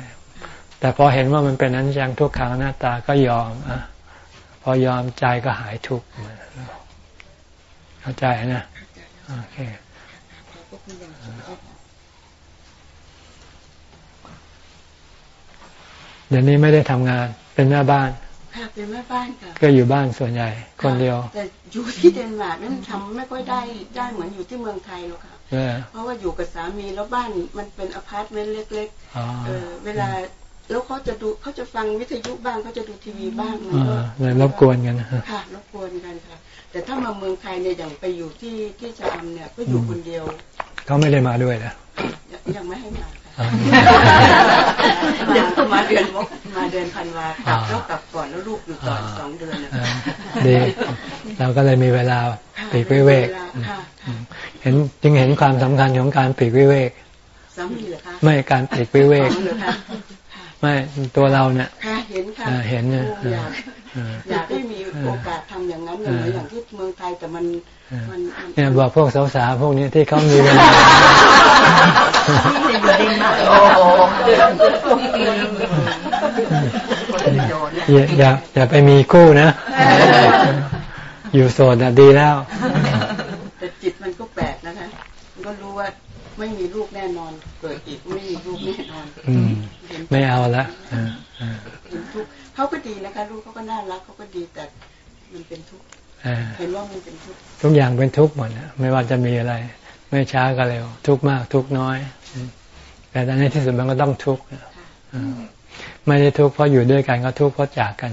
แต่พอเห็นว่ามันเป็นอนิจจังทุกขังอนัตตาก็ยอมอพอยอมใจก็หายทุกข์เข้าใจนะโอเคเดี๋ยวนี้ไม่ได้ทำงานเป็นแม่บ้านค่ะเป็นแม่บ้านค่ะก็อยู่บ้านส่วนใหญ่ คนเดียว แต่อยู่ที่เดนมาร์กนั่นทำไม่ค่อยได้ได้เหมือนอยู่ที่เมืองไทยหรอกค่ะ เพราะว่าอยู่กับสามีแล้วบ้านมันเป็นอพาร์ตเมนต์เล็กๆเออเวลาแล้วเขาจะดูเขาจะฟังวิทยุบ้างเขาจะดูทีวีบ้างมันก็เลยรบกวนกันค่ะรบกวนกันค่ะ แต่ถ้ามาเมืองไทยเนี่ยอย่างไปอยู่ที่ที่ชะอำเนี่ยก็อยู่คนเดียวเขาไม่ได้มาด้วยนะยังไม่ให้มาเดี๋ยวมาเดือนมกมาเดือนพันวากลับแล้วกลับก่อนแล้วลูกอยู่ต่อสองเดือนนะดีเราก็เลยมีเวลาปีกวิเวก เห็นจึงเห็นความสำคัญของการปีกวิเวกไม่การปีกวิเวกไม่ตัวเราเนี่ยเห็นค่ะเห็นเนี่ยอยากให้มีโอกาสทำอย่างนั้นอย่างอย่างที่เมืองไทยแต่มันเนี่ยบอกพวกสาวๆพวกนี้ที่เขามีเวลาอย่าอย่าอย่าไปมีคู่นะ อยู่โสดดีแล้วแต่จิตมันก็แปลกนะคะมันก็รู้ว่า ไม่มีลูกแน่นอน เกิดอีกไม่มีลูกแน่นอน อืม ไม่เอาละเห็นทุกเขาก็ดีนะคะ ลูกเขาก็น่ารักเขาก็ดีแต่มันเป็นทุกข์เห็นว่ามันเป็นทุกข์ทุกอย่างเป็นทุกข์หมดไม่ว่าจะมีอะไร ไม่ช้าก็เร็ว ทุกข์มากทุกข์น้อย แต่ในที่สุดมันก็ต้องทุกข์ไม่ได้ทุกข์เพราะอยู่ด้วยกันก็ทุกข์เพราะจากกัน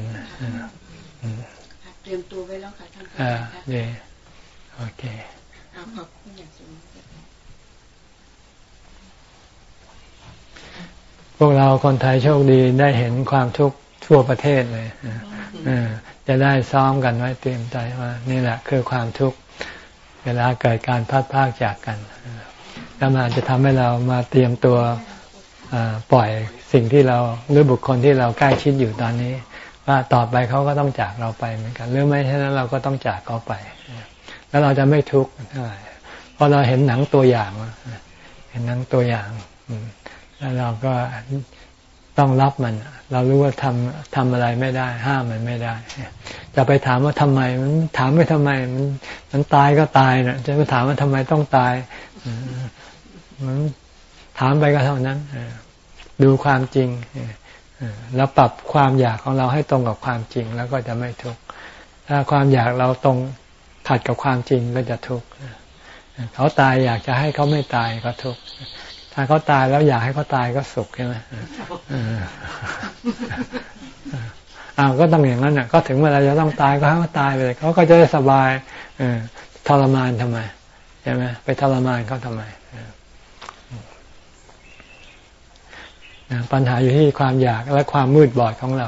เตรียมตัวไว้แล้วค่ะท่านอ่าดีโอเคขอบคุณอย่างสูง พวกเราคนไทยโชคดีได้เห็นความทุกข์ทั่วประเทศเลยจะได้ซ้อมกันไว้เตรียมใจว่า นี่แหละคือความทุกข์เวลาเกิดการพัดพากจากกันแล้วมันจะทำให้เรามาเตรียมตัวปล่อยสิ่งที่เราหรือบุคคลที่เราใกล้ชิดอยู่ตอนนี้ ว่าต่อไปเขาก็ต้องจากเราไปเหมือนกันหรือไม่เช่นนั้นเราก็ต้องจากเขาไป แล้วเราจะไม่ทุกข์เท่าไหร่เพราะเราเห็นหนังตัวอย่างเห็นหนังตัวอย่าง แล้วเราก็ต้องรับมัน เรารู้ว่าทำทำอะไรไม่ได้ ห้ามมันไม่ได้ จะไปถามว่าทำไม มันถามไม่ทำไม มันมันตายก็ตายนะจะไปถามว่าทำไมต้องตายมันถามไปก็เท่านั้นดูความจริงแล้วปรับความอยากของเราให้ตรงกับความจริงแล้วก็จะไม่ทุกข์ถ้าความอยากเราตรงขัดกับความจริงก็จะทุกข์เขาตายอยากจะให้เขาไม่ตายก็ทุกข์ ถ้าเขาตายแล้วอยากให้เขาตายก็สุขใช่ไหมอ้าวก็ต้องอย่างนั้นน่ะ ก็ถึงเวลาจะต้องตายก็ให้เขาตายไปเลยเขาก็จะได้สบายเอทรมานทำไมใช่ไหมไปทรมานเขาทำไมปัญหาอยู่ที่ความอยากและความมืดบอดของเรา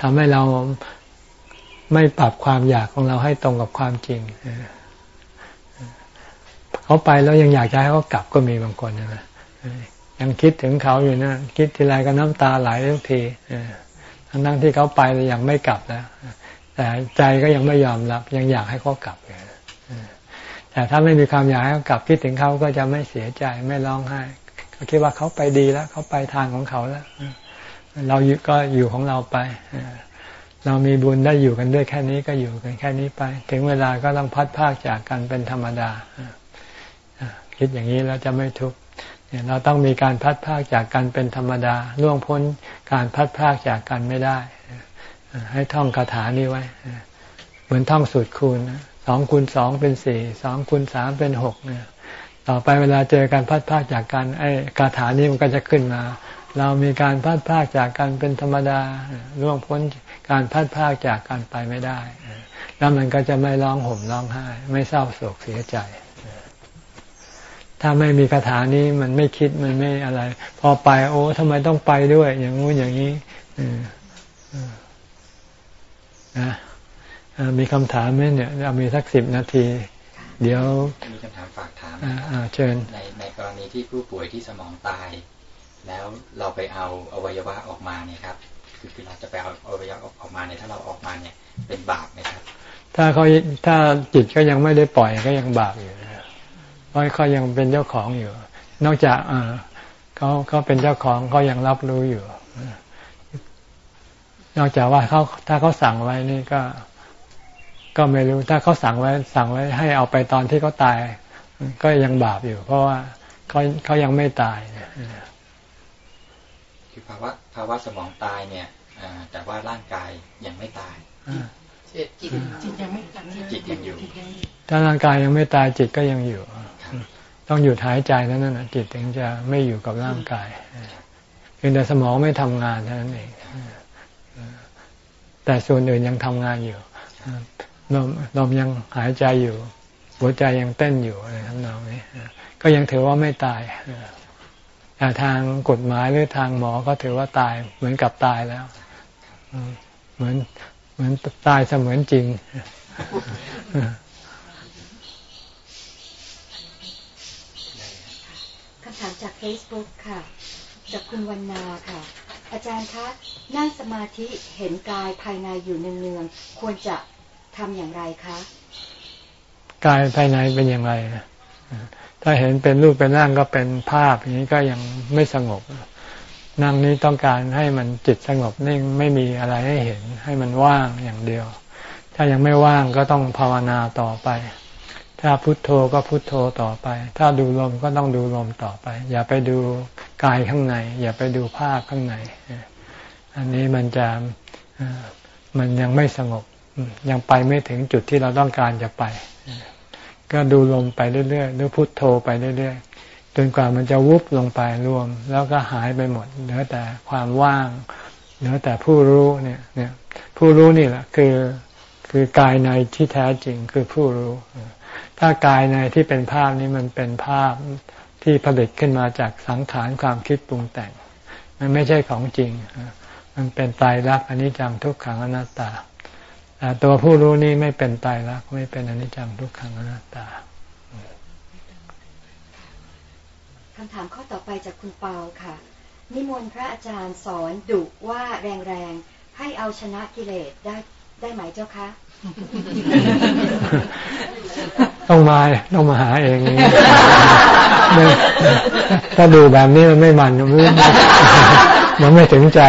ทำให้เราไม่ปรับความอยากของเราให้ตรงกับความจริงเขาไปแล้วยังอยากจะให้เขากลับก็มีบางคนนะ ยังคิดถึงเขาอยู่นะคิดทีไรก็น้ำตาไหลทุกทีทั้งนั้นที่เขาไปยังไม่กลับแล้วแต่ใจก็ยังไม่ยอมรับ ยังอยากให้เขากลับอยู่แต่ถ้าไม่มีความอยากให้เขากลับคิดถึงเขาก็จะไม่เสียใจไม่ร้องไห้เขาคิดว่าเขาไปดีแล้ว เขาไปทางของเขาแล้วเราก็อยู่ของเราไปเรามีบุญได้อยู่กันด้วยแค่นี้ก็อยู่กันแค่นี้ไป ถึงเวลาก็ต้องพัดภาคจากกันเป็นธรรมดาคิดอย่างนี้แล้วจะไม่ทุกข์ เนี่ยเราต้องมีการพัดพากจากกันเป็นธรรมดาล่วงพ้นการพัดพากจากกันไม่ได้ ให้ท่องคาถานี้ไว้ เหมือนท่องสูตรคูณสองคูณสองเป็นสี่สองคูณสามเป็นหกเนี่ยต่อไปเวลาเจอการพัดพากจากกันไอ้คาถานี้มันก็จะขึ้นมา เรามีการพัดพากจากกันเป็นธรรมดาล่วงพ้นการพัดพากจากกันไปไม่ได้ แล้วมันก็จะไม่ร้องห่มร้องไห้ ไม่เศร้าโศกเสียใจ ถ้าไม่มีคาถานี้มันไม่คิดมันไม่อะไร พอไป โอ้ทำไมต้องไปด้วย อย่างงู้นอย่างนี้นะมีคำถามไหมเนี่ยเรามีสักสิบนาที เดี๋ยวมีคำถามฝากถามเชิญในในกรณีที่ผู้ป่วยที่สมองตาย แล้วเราไปเอาอวัยวะออกมาเนี่ยครับ คือคือเราจะไปเอาอวัยวะออกมาเนี่ยถ้าเราออกมาเนี่ยเป็นบาปไหมครับ ถ้าเขาถ้าจิตก็ยังไม่ได้ปล่อยก็ยังบาปอยู่ เพราะเขายังเป็นเจ้าของอยู่ นอกจากเออเขาเขาเป็นเจ้าของเขายังรับรู้อยู่ นอกจากว่าเขาถ้าเขาสั่งไว้นี่ก็ ก็ไม่รู้ถ้าเขาสั่งไว้ สั่งไว้ให้เอาไปตอนที่เขาตาย ก็ยังบาปอยู่ เพราะว่าเขาเขายังไม่ตายคือภาวะภาวะสมองตายเนี่ยแต่ว่าร่างกายยังไม่ตายจิตจิตยังไม่ตายจิตยังอยู่ ถ้าร่างกายยังไม่ตายจิตก็ยังอยู่ ต้องหยุดหายใจนั้นน่ะจิตถึงจะไม่อยู่กับร่างกายเพียงแต่สมองไม่ทำงานเท่านั้นเองแต่ส่วนอื่นยังทำงานอยู่ลมลมยังหายใจอยู่ หัวใจยังเต้นอยู่อะไรทั้งนั้นนี้ก็ยังถือว่าไม่ตายแต่ทางกฎหมายหรือทางหมอก็ถือว่าตายเหมือนกับตายแล้วเหมือนเหมือนตายเสมือนจริงคำ ถามจาก Facebook ค่ะ จากคุณวันนาค่ะ อาจารย์คะนั่งสมาธิเห็นกายภายในอยู่เนืองๆควรจะทำอย่างไรคะ กายภายในเป็นอย่างไรถ้าเห็นเป็นรูปเป็นร่างก็เป็นภาพอย่างนี้ก็ยังไม่สงบ นั่งนี้ต้องการให้มันจิตสงบนิ่งไม่มีอะไรให้เห็น ให้มันว่างอย่างเดียว ถ้ายังไม่ว่างก็ต้องภาวนาต่อไป ถ้าพุทโธก็พุทโธต่อไป ถ้าดูลมก็ต้องดูลมต่อไป อย่าไปดูกายข้างใน อย่าไปดูภาพข้างใน อันนี้มันจะมันยังไม่สงบ ยังไปไม่ถึงจุดที่เราต้องการจะไป ก็ดูลมไปเรื่อยๆหรือพุทโธไปเรื่อยๆจนกว่ามันจะวุบลงไปรวม แล้วก็หายไปหมดเหลือแต่ความว่างเหลือแต่ผู้รู้เนี่ยเนี่ย ผู้รู้นี่แหละคือคือกายในที่แท้จริงคือผู้รู้ ถ้ากายในที่เป็นภาพนี้มันเป็นภาพที่ผลิตขึ้นมาจากสังขารความคิดปรุงแต่ง มันไม่ใช่ของจริง มันเป็นตายรักอนนี้จังทุกขังอนัตตาแต่ตัวผู้รู้นี่ไม่เป็นตายรักไม่เป็นอนิจจังทุกขังอนัตตาคำถามข้อต่อไปจากคุณเปาค่ะ นิมนต์พระอาจารย์สอนดุว่าแรงๆให้เอาชนะกิเลสได้ได้ไหมเจ้าคะ ต้องมาต้องมาหาเองถ้าดูแบบนี้มันไม่มันมันไม่ถึงใจ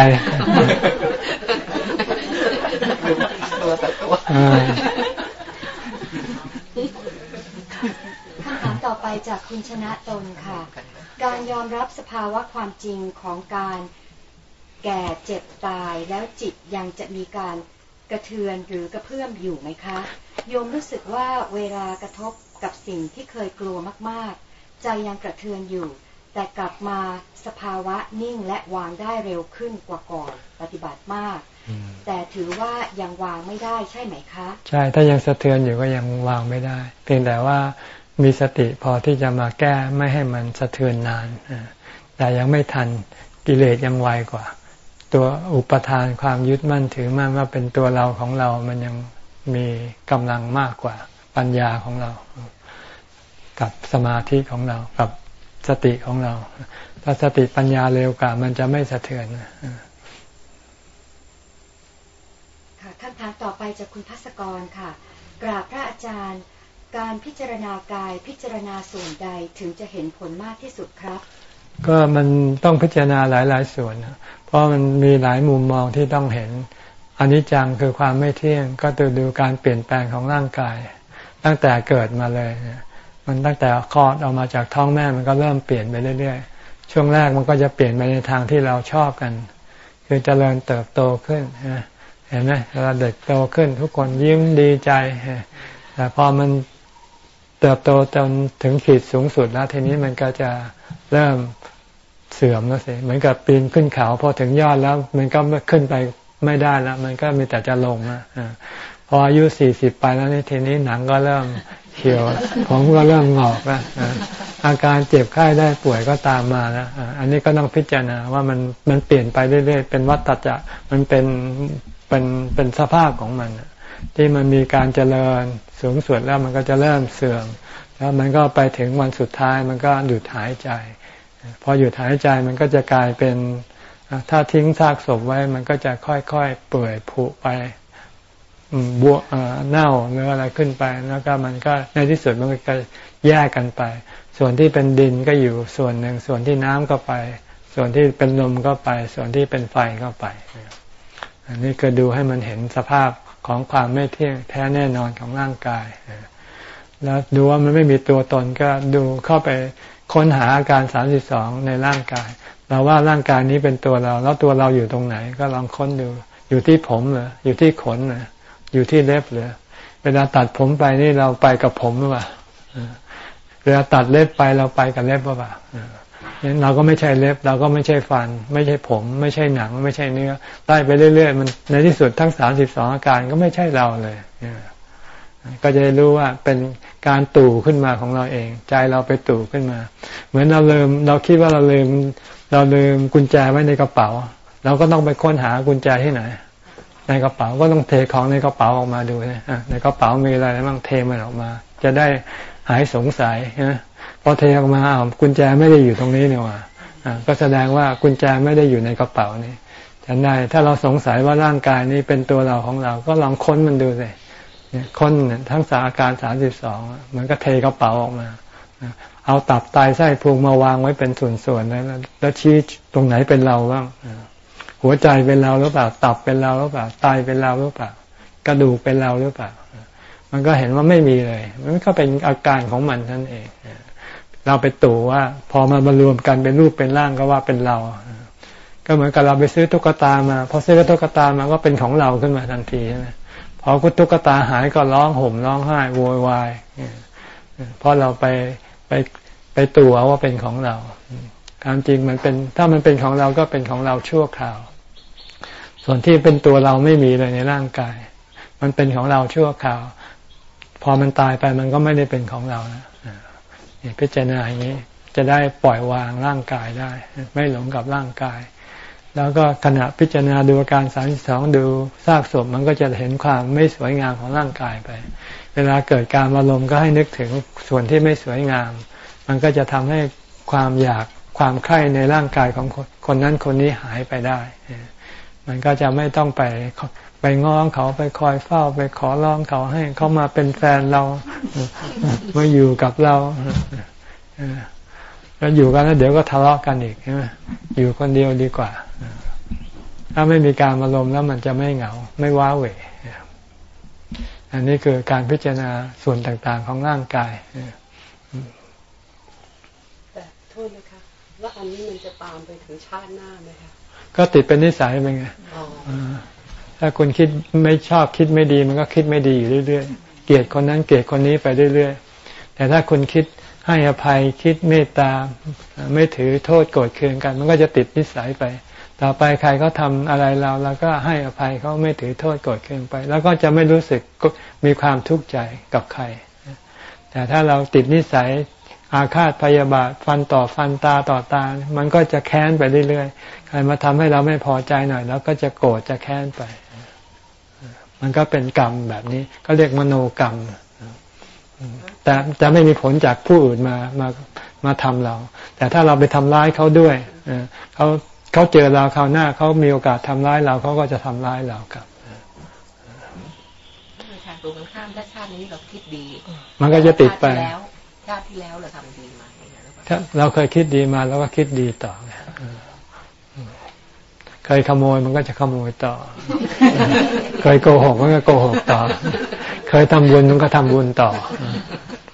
คำถามต่อไปจากคุณชนะตนค่ะ การยอมรับสภาวะความจริงของการแก่เจ็บตายแล้วจิตยังจะมีการ กระเทือนหรือกระเพื่อมอยู่ไหมคะ โยมรู้สึกว่าเวลากระทบกับสิ่งที่เคยกลัวมากๆ ใจยังกระเทือนอยู่ แต่กลับมาสภาวะนิ่งและวางได้เร็วขึ้นกว่าก่อนปฏิบัติมาก แต่ถือว่ายังวางไม่ได้ใช่ไหมคะ ใช่ถ้ายังสะเทือนอยู่ก็ยังวางไม่ได้ เพียงแต่ว่ามีสติพอที่จะมาแก้ไม่ให้มันสะเทือนนานแต่ยังไม่ทันกิเลสยังไวกว่า ตัวอุปทานความยึดมั่นถือมั่นว่าเป็นตัวเราของเรา มันยังมีกำลังมากกว่าปัญญาของเรา กับสมาธิของเรา กับสติของเรา ถ้าสติปัญญาเร็วกว่า มันจะไม่สะเทือนคำถามต่อไปจากคุณพัศกรค่ะ กราบพระอาจารย์ การพิจารณากายพิจารณาส่วนใดถึงจะเห็นผลมากที่สุดครับ ก็มันต้องพิจารณาหลาย ๆ ส่วน เพราะมันมีหลายมุมมองที่ต้องเห็นอนิจจังคือความไม่เที่ยง ก็ดูดูการเปลี่ยนแปลงของร่างกาย ตั้งแต่เกิดมาเลย มันตั้งแต่คลอดออกมาจากท้องแม่มันก็เริ่มเปลี่ยนไปเรื่อย ๆ ช่วงแรกมันก็จะเปลี่ยนไปในทางที่เราชอบกัน คือเจริญเติบโตขึ้นเห็นไหมเวลาเด็กโตขึ้น ทุกคนยิ้มดีใจแต่พอมัน เติบโตจนถึงขีดสูงสุดแล้วทีนี้มันก็จะเริ่มเสื่อมแล้วสิเหมือนกับปีนขึ้นเขาพอถึงยอดแล้วมันก็ขึ้นไปไม่ได้แล้วมันก็มีแต่จะลงนะพออายุสี่สิบไปแล้วนี่ทีนี้หนังก็เริ่มเขียวผมก็เริ่มงอกแล้วอาการเจ็บไข้ได้ป่วยก็ตามมาแล้วอันนี้ก็ต้องพิจารณาว่ามันมันเปลี่ยนไปเรื่อยๆเป็นวัฏจักรมันเป็นเป็นเป็นสภาพของมัน ที่มันมีการเจริญสูงสุดแล้วมันก็จะเริ่มเสื่อม แล้วมันก็ไปถึงวันสุดท้ายมันก็หยุดหายใจ พอหยุดหายใจมันก็จะกลายเป็นถ้าทิ้งซากศพไว้มันก็จะค่อยๆเปื่อยผุไปบวเน่าหรืออะไรขึ้นไปแล้วก็มันก็ในที่สุดมันก็แยกกันไป ส่วนที่เป็นดินก็อยู่ส่วนหนึ่ง ส่วนที่น้ำก็ไป ส่วนที่เป็นลมก็ไป ส่วนที่เป็นไฟก็ไปอันนี้ก็ดูให้มันเห็นสภาพ ของความไม่เที่ยงแท้แน่นอนของร่างกาย แล้วดูว่ามันไม่มีตัวตนก็ดูเข้าไปค้นหาอาการสามสิบสองในร่างกาย เราว่าร่างกายนี้เป็นตัวเรา แล้วตัวเราอยู่ตรงไหน ก็ลองค้นดู อยู่ที่ผมเหรออยู่ที่ขนเหรออยู่ที่เล็บเหรอเวลาตัดผมไปนี่เราไปกับผมหรือเปล่าเวลาตัดเล็บไปเราไปกับเล็บหรือเปล่า เราก็ไม่ใช่เล็บ เราก็ไม่ใช่ฟัน ไม่ใช่ผม ไม่ใช่หนัง ไม่ใช่เนื้อไล่ไปเรื่อยๆมันในที่สุดทั้งสามสิบสองอาการก็ไม่ใช่เราเลยก็จะรู้ว่าเป็นการตู่ขึ้นมาของเราเอง ใจเราไปตู่ขึ้นมา เหมือนเราลืมเราคิดว่าเราลืม เราลืมกุญแจไว้ในกระเป๋า เราก็ต้องไปค้นหากุญแจที่ไหน ในกระเป๋าก็ต้องเทของในกระเป๋าออกมาดูนะในกระเป๋ามีอะไรบ้างเทมันออกมา จะได้หายสงสัยนะ พอเทออกมาอากุญแจไม่ได้อยู่ตรงนี้เนี่ยว่ะก็แสดงว่ากุญแจไม่ได้อยู่ในกระเป๋านี่ฉันได้ถ้าเราสงสัยว่าร่างกายนี้เป็นตัวเราของเรา ก็ลองค้นมันดูสิค้นทั้งสาอาการสามสิบสองมันก็เทกระเป๋าออกมา เอาตับไตไส้พุงมาวางไว้เป็นส่วนๆแล้วแล้วชี้ตรงไหนเป็นเราบ้างหัวใจเป็นเราหรือเปล่า ตับเป็นเราหรือเปล่าไตเป็นเราหรือเปล่ากระดูกเป็นเราหรือเปล่า มันก็เห็นว่าไม่มีเลย มันก็เป็นอาการของมันนั่นเอง เราไปตู่ว่า พอมามารวมกันเป็นรูปเป็นร่างก็ว่าเป็นเรา ก็เหมือนกับเราไปซื้อตุ๊กตามาพอซื้อตุ๊กตามาก็เป็นของเราขึ้นมาทันทีใช่ไหมพอคุณตุ๊กตาหายก็ร้องห่มร้องไห้โวยวายเพราะเราไปไปไปตัวว่าเป็นของเราความจริงมันเป็น ถ้ามันเป็นของเราก็เป็นของเราชั่วคราว ส่วนที่เป็นตัวเราไม่มีเลยในร่างกาย มันเป็นของเราชั่วคราว พอมันตายไปมันก็ไม่ได้เป็นของเรานะ พิจารณาอย่างนี้จะได้ปล่อยวางร่างกายได้ ไม่หลงกับร่างกาย แล้วก็ขณะพิจารณาดูอาการสามสองดูซากศพมันก็จะเห็นความไม่สวยงามของร่างกายไป เวลาเกิดการอารมณ์ก็ให้นึกถึงส่วนที่ไม่สวยงาม มันก็จะทำให้ความอยากความใคร่ในร่างกายของคนนั้นคนนี้หายไปได้ มันก็จะไม่ต้องไป ไปง้อเขาไปคอยเฝ้าไปขอร้องเขาให้เขามาเป็นแฟนเรามาอยู่กับเราแล้วอยู่กันแล้วเดี๋ยวก็ทะเลาะกันอีกใช่ไหมอยู่คนเดียวดีกว่า ถ้าไม่มีการอารมณ์แล้วมันจะไม่เหงา ไม่ว้าเหวอันนี้คือการพิจารณาส่วนต่างๆของร่างกายแต่โทษนะคะว่าอันนี้มันจะตามไปถึงชาติหน้าไหมคะก็ติดเป็นนิสัยเป็นไง ถ้าคุณคิดไม่ชอบคิดไม่ดี มันก็คิดไม่ดีอยู่เรื่อยๆ เกลียดคนนั้นเกลียดคนนี้ไปเรื่อยๆ แต่ถ้าคุณคิดให้อภัยคิดเมตตาไม่ถือโทษโกรธเคืองกัน มันก็จะติดนิสัยไป ต่อไปใครเขาทาอะไรเราเราก็ให้อภัยเขาไม่ถือโทษโกรธเคืองไป แล้วก็จะไม่รู้สึกมีความทุกข์ใจกับใคร แต่ถ้าเราติดนิสัยอาฆาตพยาบาทฟันต่อฟันตาต่อตา มันก็จะแค้นไปเรื่อยๆ ใครมาทำให้เราไม่พอใจหน่อย แล้วก็จะโกรธจะแค้นไป มันก็เป็นกรรมแบบนี้ ก็เรียกมโนกรรม แต่จะไม่มีผลจากผู้อื่นมามามาทำเรา แต่ถ้าเราไปทำร้ายเขาด้วยเขาเขาเจอเราคราวหน้าเขามีโอกาสทำร้ายเราเขาก็จะทำร้ายเราครับตรงกันข้ามถ้าชาตินี้เราคิดดี มันก็จะติดไปชาติที่แล้วเราทำดีมาถ้าเราเคยคิดดีมาเราก็คิดดีต่อ เคยขโมยมันก็จะขโมยต่อ เคยโกหกมันก็โกหกต่อ เคยทำบุญมันก็ทำบุญต่อ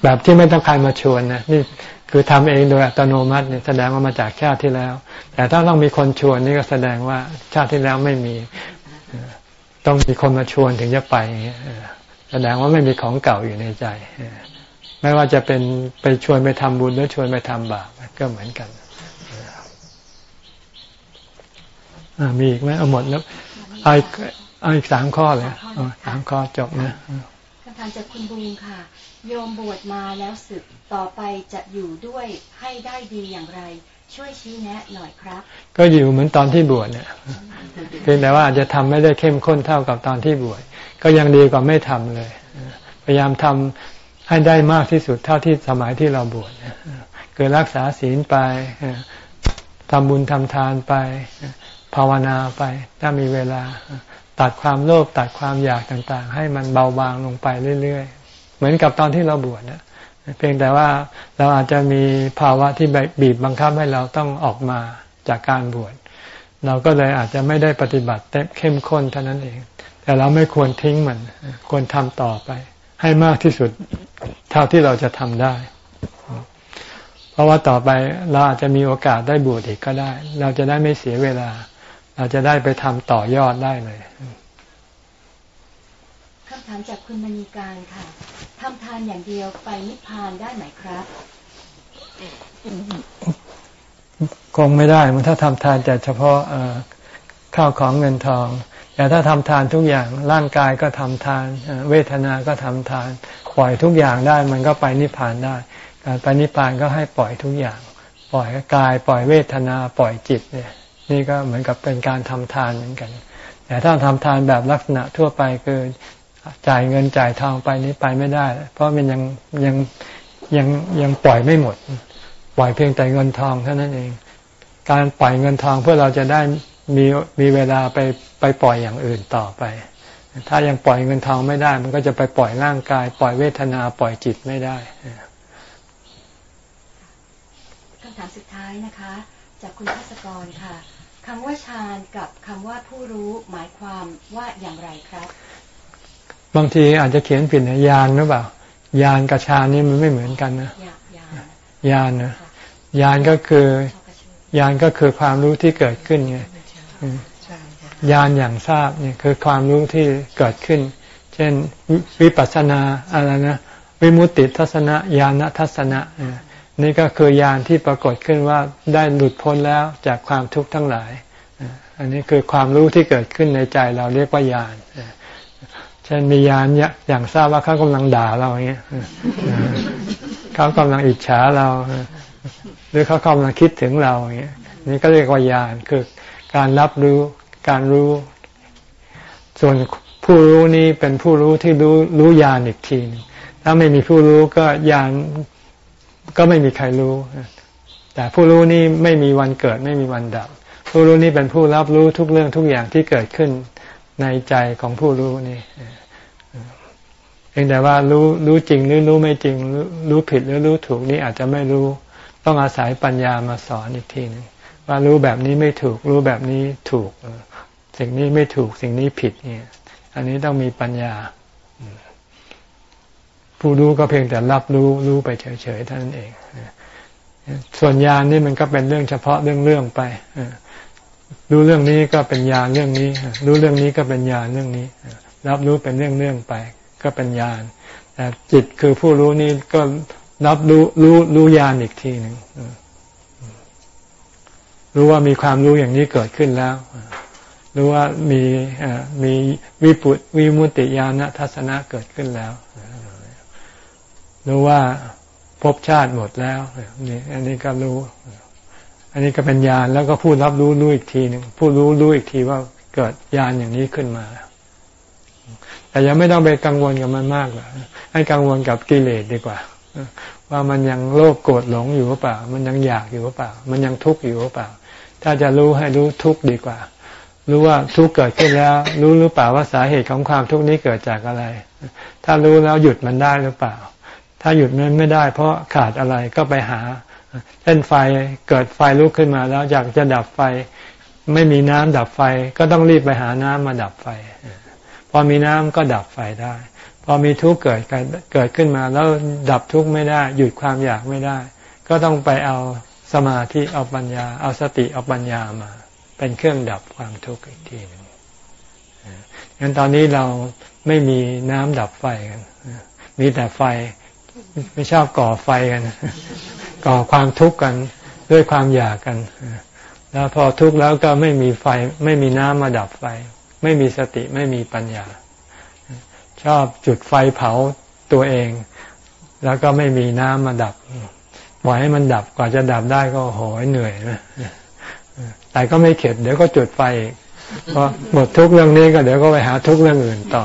แบบที่ไม่ต้องใครมาชวนนะนี่คือทำเองโดยอัตโนมัติเนี่ยแสดงว่ามาจากชาติที่แล้ว แต่ถ้าต้องมีคนชวนนี่ก็แสดงว่าชาติที่แล้วไม่มี ต้องมีคนมาชวนถึงจะไปแสดงว่าไม่มีของเก่าอยู่ในใจไม่ว่าจะเป็นไปชวนไปทำบุญหรือชวนไปทำบาปก็เหมือนกัน มีอีกไหมเอาหมดแล้วเอาเอาอีกสามข้อเลยสามข้อจบนะคำถามจากคุณบูงค่ะ โยมบวชมาแล้วสึกต่อไปจะอยู่ด้วยให้ได้ดีอย่างไร ช่วยชี้แนะหน่อยครับ ก็อยู่เหมือนตอนที่บวชเนี่ยเพียงแต่ว่าอาจจะทำไม่ได้เข้มข้นเท่ากับตอนที่บวชก็ยังดีกว่าไม่ทำเลย พยายามทำให้ได้มากที่สุดเท่าที่สมัยที่เราบวชเกิดรักษาศีลไปทำบุญทำทานไป ภาวนาไป ถ้ามีเวลาตัดความโลภตัดความอยากต่างๆ ให้มันเบาบางลงไปเรื่อยๆ เหมือนกับตอนที่เราบวชนะเพียงแต่ว่าเราอาจจะมีภาวะที่บีบบังคับให้เราต้องออกมาจากการบวชเราก็เลยอาจจะไม่ได้ปฏิบัติเต็มเข้มข้นเท่านั้นเอง แต่เราไม่ควรทิ้งมัน ควรทำต่อไป ให้มากที่สุดเท่าที่เราจะทำได้ เพราะว่าต่อไปเราอาจจะมีโอกาสได้บวชอีกก็ได้ เราจะได้ไม่เสียเวลา เราจะได้ไปทำต่อยอดได้เลยคำถามจากคุณมณีการค่ะทำทานอย่างเดียวไปนิพพานได้ไหมครับ คงไม่ได้มันถ้าทำทานแต่เฉพาะข้าวของเงินทอง แต่ถ้าทำทานทุกอย่างร่างกายก็ทำทาน เวทนาก็ทำทาน ปล่อยทุกอย่างได้มันก็ไปนิพพานได้ การไปนิพพานก็ให้ปล่อยทุกอย่าง ปล่อยกาย ปล่อยเวทนา ปล่อยจิตเนี่ย นี่ก็เหมือนกับเป็นการทำทานเหมือนกัน แต่ถ้าทำทานแบบลักษณะทั่วไปคือจ่ายเงินจ่ายทองไปนี้ไปไม่ได้ เพราะมันยังยังยังยังปล่อยไม่หมด ปล่อยเพียงแต่เงินทองเท่านั้นเอง การปล่อยเงินทองเพื่อเราจะได้มีมีเวลาไปไปปล่อยอย่างอื่นต่อไป ถ้ายังปล่อยเงินทองไม่ได้ มันก็จะไปปล่อยร่างกาย ปล่อยเวทนาปล่อยจิตไม่ได้คำถามสุดท้ายนะคะ จากคุณพัศกรค่ะ คำว่าฌานกับคำว่าผู้รู้หมายความว่าอย่างไรครับ บางทีอาจจะเขียนผิดนะยานหรือเปล่ายานกับฌานนี่มันไม่เหมือนกันนะยานนะยานก็คือยานก็คือความรู้ที่เกิดขึ้นไงยานอย่างทราบเนี่ยคือความรู้ที่เกิดขึ้น เช่นวิปัสสนาอะไรนะวิมุตติทัศนะ ญาณทัศนะ นี่ก็คือยานที่ปรากฏขึ้นว่าได้หลุดพ้นแล้วจากความทุกข์ทั้งหลาย อันนี้คือความรู้ที่เกิดขึ้นในใจเราเรียกว่ายานเช่นมียานอย่างทราบว่าเขากำลังด่าเราอย่างเงี้ยเขากำลังอิจฉาเรา หรือเขากำลังคิดถึงเราอย่างเงี้ยนี่ก็เรียกว่ายานคือการรับรู้การรู้ ส่วนผู้รู้นี้เป็นผู้รู้ที่รู้รู้ยานอีกทีถ้าไม่มีผู้รู้ก็ยาน ก็ไม่มีใครรู้ แต่ผู้รู้นี่ไม่มีวันเกิดไม่มีวันดับ ผู้รู้นี่เป็นผู้รับรู้ทุกเรื่องทุกอย่างที่เกิดขึ้นในใจของผู้รู้นี่เองแต่ว่ารู้รู้จริงหรือรู้ไม่จริง รู้ผิดหรือรู้ถูกนี่อาจจะไม่รู้ ต้องอาศัยปัญญามาสอนอีกทีหนึ่งว่ารู้แบบนี้ไม่ถูก รู้แบบนี้ถูกสิ่งนี้ไม่ถูกสิ่งนี้ผิดเนี่ย อันนี้ต้องมีปัญญา ผู้รู้ก็เพียงแต่รับรู้รู้ไปเฉยๆเท่านั้นเอง ส่วนญาณนี่มันก็เป็นเรื่องเฉพาะเรื่องๆไปรู้เรื่องนี้ก็เป็นญาณเรื่องนี้ รู้เรื่องนี้ก็เป็นญาณเรื่องนี้ รับรู้เป็นเรื่องๆไป ก็เป็นญาณแต่จิตคือผู้รู้นี้ก็รับรู้รู้รู้ญาณอีกทีหนึ่งรู้ว่ามีความรู้อย่างนี้เกิดขึ้นแล้วรู้ว่ามีมีวิปุวิมุตติญาณทัศนะเกิดขึ้นแล้ว รู้ว่าภพชาติหมดแล้วนี่อันนี้ก็รู้ อันนี้ก็เป็นญาณแล้วก็พูดรับรู้รู้อีกทีหนึ่งผู้รู้รู้อีกทีว่าเกิดญาณอย่างนี้ขึ้นมาแต่ยังไม่ต้องไปกังวลกับมันมากหรอกให้กังวลกับกิเลสดีกว่า ว่ามันยังโลภโกรธหลงอยู่หรือเปล่า มันยังอยากอยู่หรือเปล่า มันยังทุกข์อยู่หรือเปล่า ถ้าจะรู้ให้รู้ทุกข์ดีกว่า รู้ว่าทุกข์เกิดขึ้นแล้ว รู้หรือเปล่าว่าสาเหตุของความทุกข์นี้เกิดจากอะไร ถ้ารู้แล้วหยุดมันได้หรือเปล่า ถ้าหยุดมันไม่ได้ เพราะขาดอะไรก็ไปหาเช่นไฟเกิดไฟลุกขึ้นมาแล้วอยากจะดับไฟ ไม่มีน้ำดับไฟก็ต้องรีบไปหาน้ำมาดับไฟ พอมีน้ำก็ดับไฟได้ พอมีทุกข์เกิดเกิดขึ้นมาแล้วดับทุกข์ไม่ได้ หยุดความอยากไม่ได้ ก็ต้องไปเอาสมาธิเอาปัญญา เอาสติเอาปัญญามา เป็นเครื่องดับความทุกข์อีกทีหนึ่งงั้นตอนนี้เราไม่มีน้ำดับไฟกันมีแต่ไฟ ไม่ชอบก่อไฟกัน ก่อความทุกข์กันด้วยความอยากกัน แล้วพอทุกข์แล้วก็ไม่มีไฟ ไม่มีน้ำมาดับไฟ ไม่มีสติไม่มีปัญญา ชอบจุดไฟเผาตัวเอง แล้วก็ไม่มีน้ำมาดับปล่อยให้มันดับกว่าจะดับได้ก็โหยเหนื่อยนะแต่ก็ไม่เข็ดเดี๋ยวก็จุดไฟพอหมดทุกเรื่องนี้ก็เดี๋ยวก็ไปหาทุกเรื่องอื่นต่อ